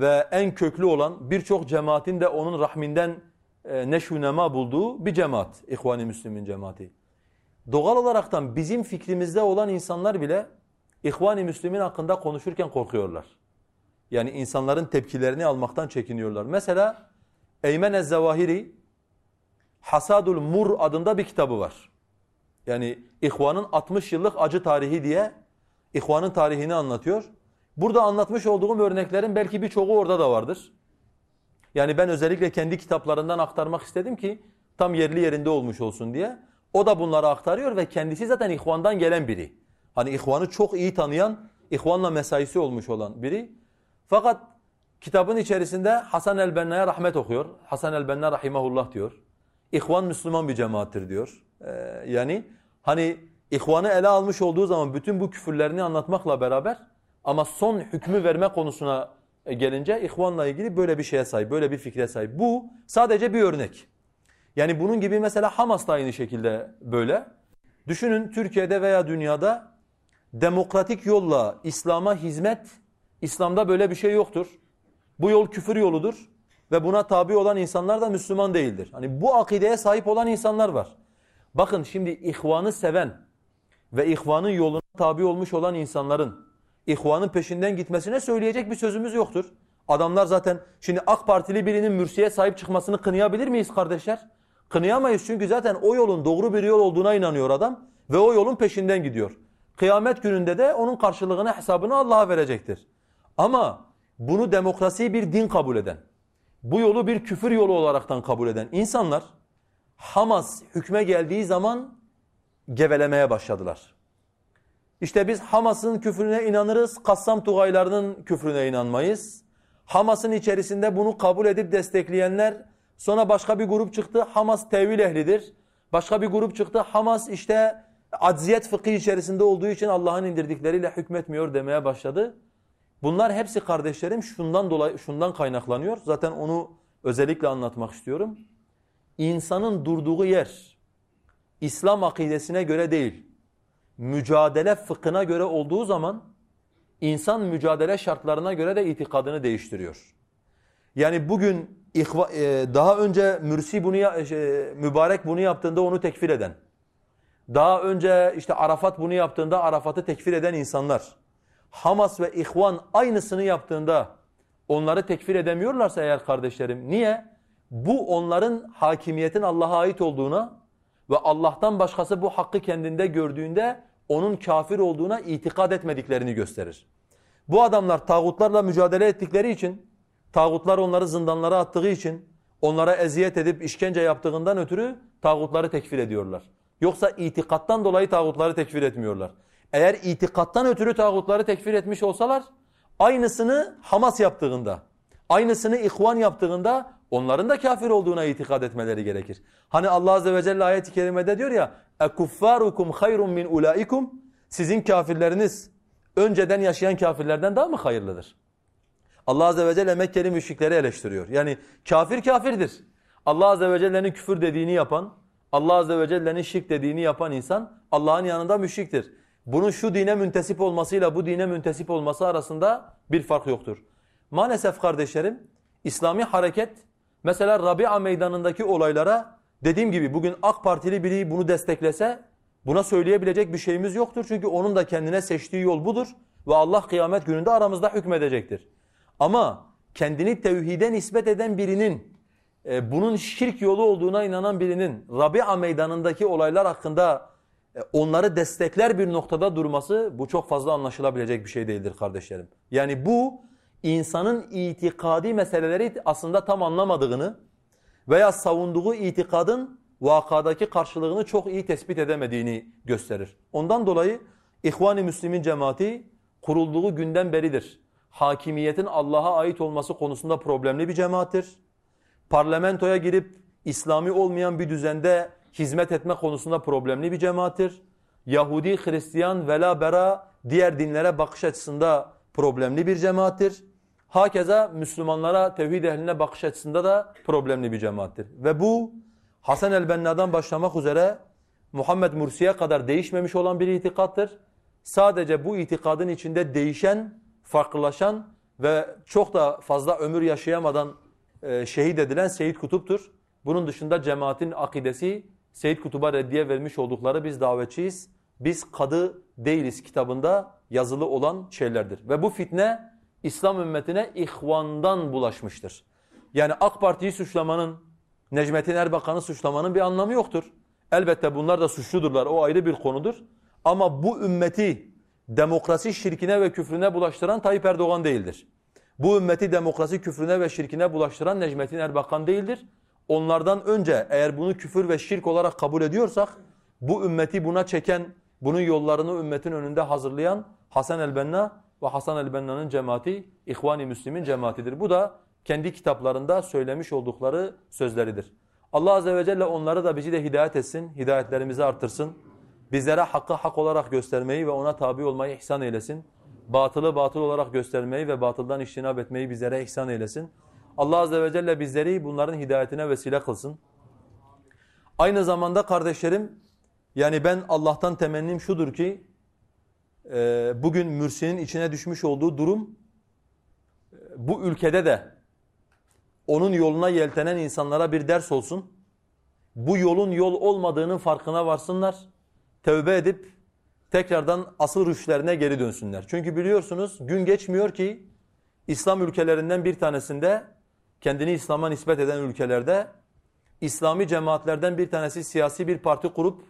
Speaker 1: ve en köklü olan birçok cemaatin de onun rahminden e, neşv nema bulduğu bir cemaat. İhvan-ı Müslümin cemaati. Doğal olaraktan bizim fikrimizde olan insanlar bile İhvan-ı Müslümin hakkında konuşurken korkuyorlar. Yani insanların tepkilerini almaktan çekiniyorlar. Mesela Eymen Ez-Zavahiri Hasadul Mur adında bir kitabı var. Yani İhvan'ın 60 yıllık acı tarihi diye İhvan'ın tarihini anlatıyor. Burada anlatmış olduğum örneklerin belki birçoğu orada da vardır. Yani ben özellikle kendi kitaplarından aktarmak istedim ki tam yerli yerinde olmuş olsun diye. O da bunları aktarıyor ve kendisi zaten ihvandan gelen biri. Hani ihvanı çok iyi tanıyan, ihvanla mesaisi olmuş olan biri. Fakat kitabın içerisinde Hasan el-Benna'ya rahmet okuyor. Hasan el-Benna rahimahullah diyor. İhvan Müslüman bir cemaattir diyor. Ee, yani Hani ihvanı ele almış olduğu zaman bütün bu küfürlerini anlatmakla beraber ama son hükmü verme konusuna gelince ihvanla ilgili böyle bir şeye sahip, böyle bir fikre sahip. Bu sadece bir örnek. Yani bunun gibi mesela Hamas da aynı şekilde böyle. Düşünün Türkiye'de veya dünyada demokratik yolla İslam'a hizmet, İslam'da böyle bir şey yoktur. Bu yol küfür yoludur ve buna tabi olan insanlar da Müslüman değildir. Hani bu akideye sahip olan insanlar var. Bakın şimdi ihvanı seven ve ihvanın yoluna tabi olmuş olan insanların ihvanın peşinden gitmesine söyleyecek bir sözümüz yoktur. Adamlar zaten şimdi AK Partili birinin mürsiye sahip çıkmasını kınayabilir miyiz kardeşler? Kınayamayız çünkü zaten o yolun doğru bir yol olduğuna inanıyor adam ve o yolun peşinden gidiyor. Kıyamet gününde de onun karşılığını hesabını Allah'a verecektir. Ama bunu demokrasiyi bir din kabul eden, bu yolu bir küfür yolu olaraktan kabul eden insanlar Hamas hükme geldiği zaman gevelemeye başladılar. İşte biz Hamas'ın küfrüne inanırız, Kassam Tugaylarının küfrüne inanmayız. Hamas'ın içerisinde bunu kabul edip destekleyenler, sonra başka bir grup çıktı, Hamas tevil ehlidir. Başka bir grup çıktı, Hamas işte acziyet fıkhi içerisinde olduğu için Allah'ın indirdikleriyle hükmetmiyor demeye başladı. Bunlar hepsi kardeşlerim şundan dolayı şundan kaynaklanıyor. Zaten onu özellikle anlatmak istiyorum. İnsanın durduğu yer İslam akidesine göre değil, mücadele fıkhına göre olduğu zaman insan mücadele şartlarına göre de itikadını değiştiriyor. Yani bugün e, daha önce Mürsi bunu şey, mübarek bunu yaptığında onu tekfir eden, daha önce işte Arafat bunu yaptığında Arafat'ı tekfir eden insanlar, Hamas ve İhvan aynısını yaptığında onları tekfir edemiyorlarsa eğer kardeşlerim niye? Bu onların hakimiyetin Allah'a ait olduğuna ve Allah'tan başkası bu hakkı kendinde gördüğünde onun kafir olduğuna itikad etmediklerini gösterir. Bu adamlar tağutlarla mücadele ettikleri için, tağutlar onları zindanlara attığı için, onlara eziyet edip işkence yaptığından ötürü tağutları tekfir ediyorlar. Yoksa itikattan dolayı tağutları tekfir etmiyorlar. Eğer itikattan ötürü tağutları tekfir etmiş olsalar, aynısını Hamas yaptığında, Aynısını ihvan yaptığında onların da kafir olduğuna itikad etmeleri gerekir. Hani Allah azze ve celle ayet-i kerimede diyor ya ekuffarukum hayrun min ulaikum sizin kafirleriniz önceden yaşayan kafirlerden daha mı hayırlıdır? Allah azze ve celle Mekkeli müşrikleri eleştiriyor. Yani kafir kafirdir. Allah azze ve celle'nin küfür dediğini yapan, Allah azze ve celle'nin şirk dediğini yapan insan Allah'ın yanında müşriktir. Bunun şu dine müntesip olmasıyla bu dine müntesip olması arasında bir fark yoktur. Maalesef kardeşlerim İslami hareket mesela Rabia meydanındaki olaylara dediğim gibi bugün AK Partili biri bunu desteklese buna söyleyebilecek bir şeyimiz yoktur. Çünkü onun da kendine seçtiği yol budur ve Allah kıyamet gününde aramızda hükmedecektir. Ama kendini tevhide nispet eden birinin e, bunun şirk yolu olduğuna inanan birinin Rabia meydanındaki olaylar hakkında e, onları destekler bir noktada durması bu çok fazla anlaşılabilecek bir şey değildir kardeşlerim. Yani bu insanın itikadi meseleleri aslında tam anlamadığını veya savunduğu itikadın vakadaki karşılığını çok iyi tespit edemediğini gösterir. Ondan dolayı İhvan-ı Müslim'in cemaati kurulduğu günden beridir. Hakimiyetin Allah'a ait olması konusunda problemli bir cemaattir. Parlamentoya girip İslami olmayan bir düzende hizmet etme konusunda problemli bir cemaattir. Yahudi, Hristiyan, vela bera diğer dinlere bakış açısında problemli bir cemaattir. Hakeza Müslümanlara, tevhid ehline bakış açısında da problemli bir cemaattir. Ve bu Hasan el-Benna'dan başlamak üzere Muhammed Mursi'ye kadar değişmemiş olan bir itikattır. Sadece bu itikadın içinde değişen, farklılaşan ve çok da fazla ömür yaşayamadan e, şehit edilen Seyyid Kutup'tur. Bunun dışında cemaatin akidesi Seyyid Kutub'a reddiye vermiş oldukları biz davetçiyiz. Biz kadı değiliz kitabında yazılı olan şeylerdir. Ve bu fitne İslam ümmetine ihvandan bulaşmıştır. Yani AK Parti'yi suçlamanın, Necmettin Erbakan'ı suçlamanın bir anlamı yoktur. Elbette bunlar da suçludurlar, o ayrı bir konudur. Ama bu ümmeti demokrasi şirkine ve küfrüne bulaştıran Tayyip Erdoğan değildir. Bu ümmeti demokrasi küfrüne ve şirkine bulaştıran Necmettin Erbakan değildir. Onlardan önce eğer bunu küfür ve şirk olarak kabul ediyorsak, bu ümmeti buna çeken, bunun yollarını ümmetin önünde hazırlayan Hasan el-Benna ve Hasan el-Benna'nın cemaati İhvan-ı Müslim'in cemaatidir. Bu da kendi kitaplarında söylemiş oldukları sözleridir. Allah Azze ve Celle onları da bizi de hidayet etsin, hidayetlerimizi artırsın. Bizlere hakkı hak olarak göstermeyi ve ona tabi olmayı ihsan eylesin. Batılı batıl olarak göstermeyi ve batıldan iştinab etmeyi bizlere ihsan eylesin. Allah Azze ve Celle bizleri bunların hidayetine vesile kılsın. Aynı zamanda kardeşlerim, yani ben Allah'tan temennim şudur ki, e, bugün Mürsi'nin içine düşmüş olduğu durum, e, bu ülkede de onun yoluna yeltenen insanlara bir ders olsun. Bu yolun yol olmadığının farkına varsınlar. Tevbe edip tekrardan asıl rüşlerine geri dönsünler. Çünkü biliyorsunuz gün geçmiyor ki İslam ülkelerinden bir tanesinde kendini İslam'a nispet eden ülkelerde İslami cemaatlerden bir tanesi siyasi bir parti kurup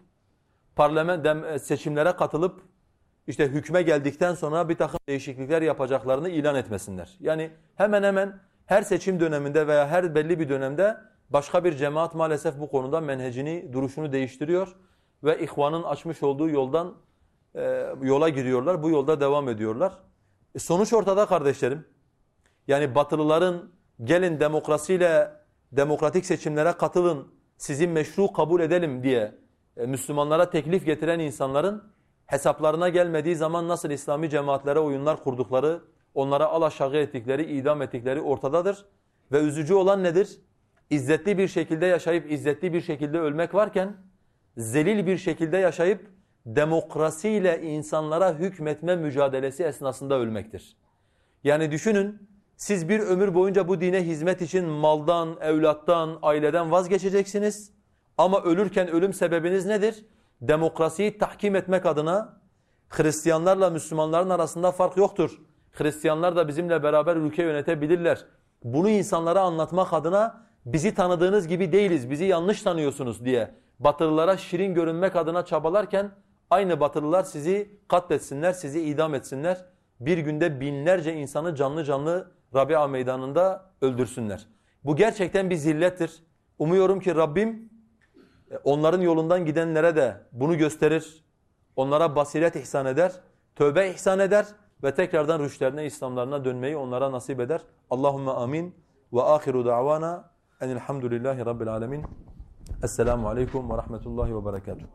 Speaker 1: parlament seçimlere katılıp işte hükme geldikten sonra bir takım değişiklikler yapacaklarını ilan etmesinler. Yani hemen hemen her seçim döneminde veya her belli bir dönemde başka bir cemaat maalesef bu konuda menhecini, duruşunu değiştiriyor ve ihvanın açmış olduğu yoldan e, yola giriyorlar. Bu yolda devam ediyorlar. E, sonuç ortada kardeşlerim. Yani batılıların gelin demokrasiyle demokratik seçimlere katılın, sizi meşru kabul edelim diye e, Müslümanlara teklif getiren insanların hesaplarına gelmediği zaman nasıl İslami cemaatlere oyunlar kurdukları, onlara alaşağı ettikleri, idam ettikleri ortadadır. Ve üzücü olan nedir? İzzetli bir şekilde yaşayıp izzetli bir şekilde ölmek varken, zelil bir şekilde yaşayıp demokrasiyle insanlara hükmetme mücadelesi esnasında ölmektir. Yani düşünün, siz bir ömür boyunca bu dine hizmet için maldan, evlattan, aileden vazgeçeceksiniz. Ama ölürken ölüm sebebiniz nedir? Demokrasiyi tahkim etmek adına Hristiyanlarla Müslümanların arasında fark yoktur. Hristiyanlar da bizimle beraber ülke yönetebilirler. Bunu insanlara anlatmak adına bizi tanıdığınız gibi değiliz, bizi yanlış tanıyorsunuz diye Batılılara şirin görünmek adına çabalarken aynı Batılılar sizi katletsinler, sizi idam etsinler. Bir günde binlerce insanı canlı canlı Rabia meydanında öldürsünler. Bu gerçekten bir zillettir. Umuyorum ki Rabbim onların yolundan gidenlere de bunu gösterir. Onlara basiret ihsan eder, tövbe ihsan eder ve tekrardan rüşlerine, İslamlarına dönmeyi onlara nasip eder. Allahumme amin ve ahiru da'vana enilhamdülillahi rabbil alemin. Esselamu aleyküm ve rahmetullahi ve berekatuhu.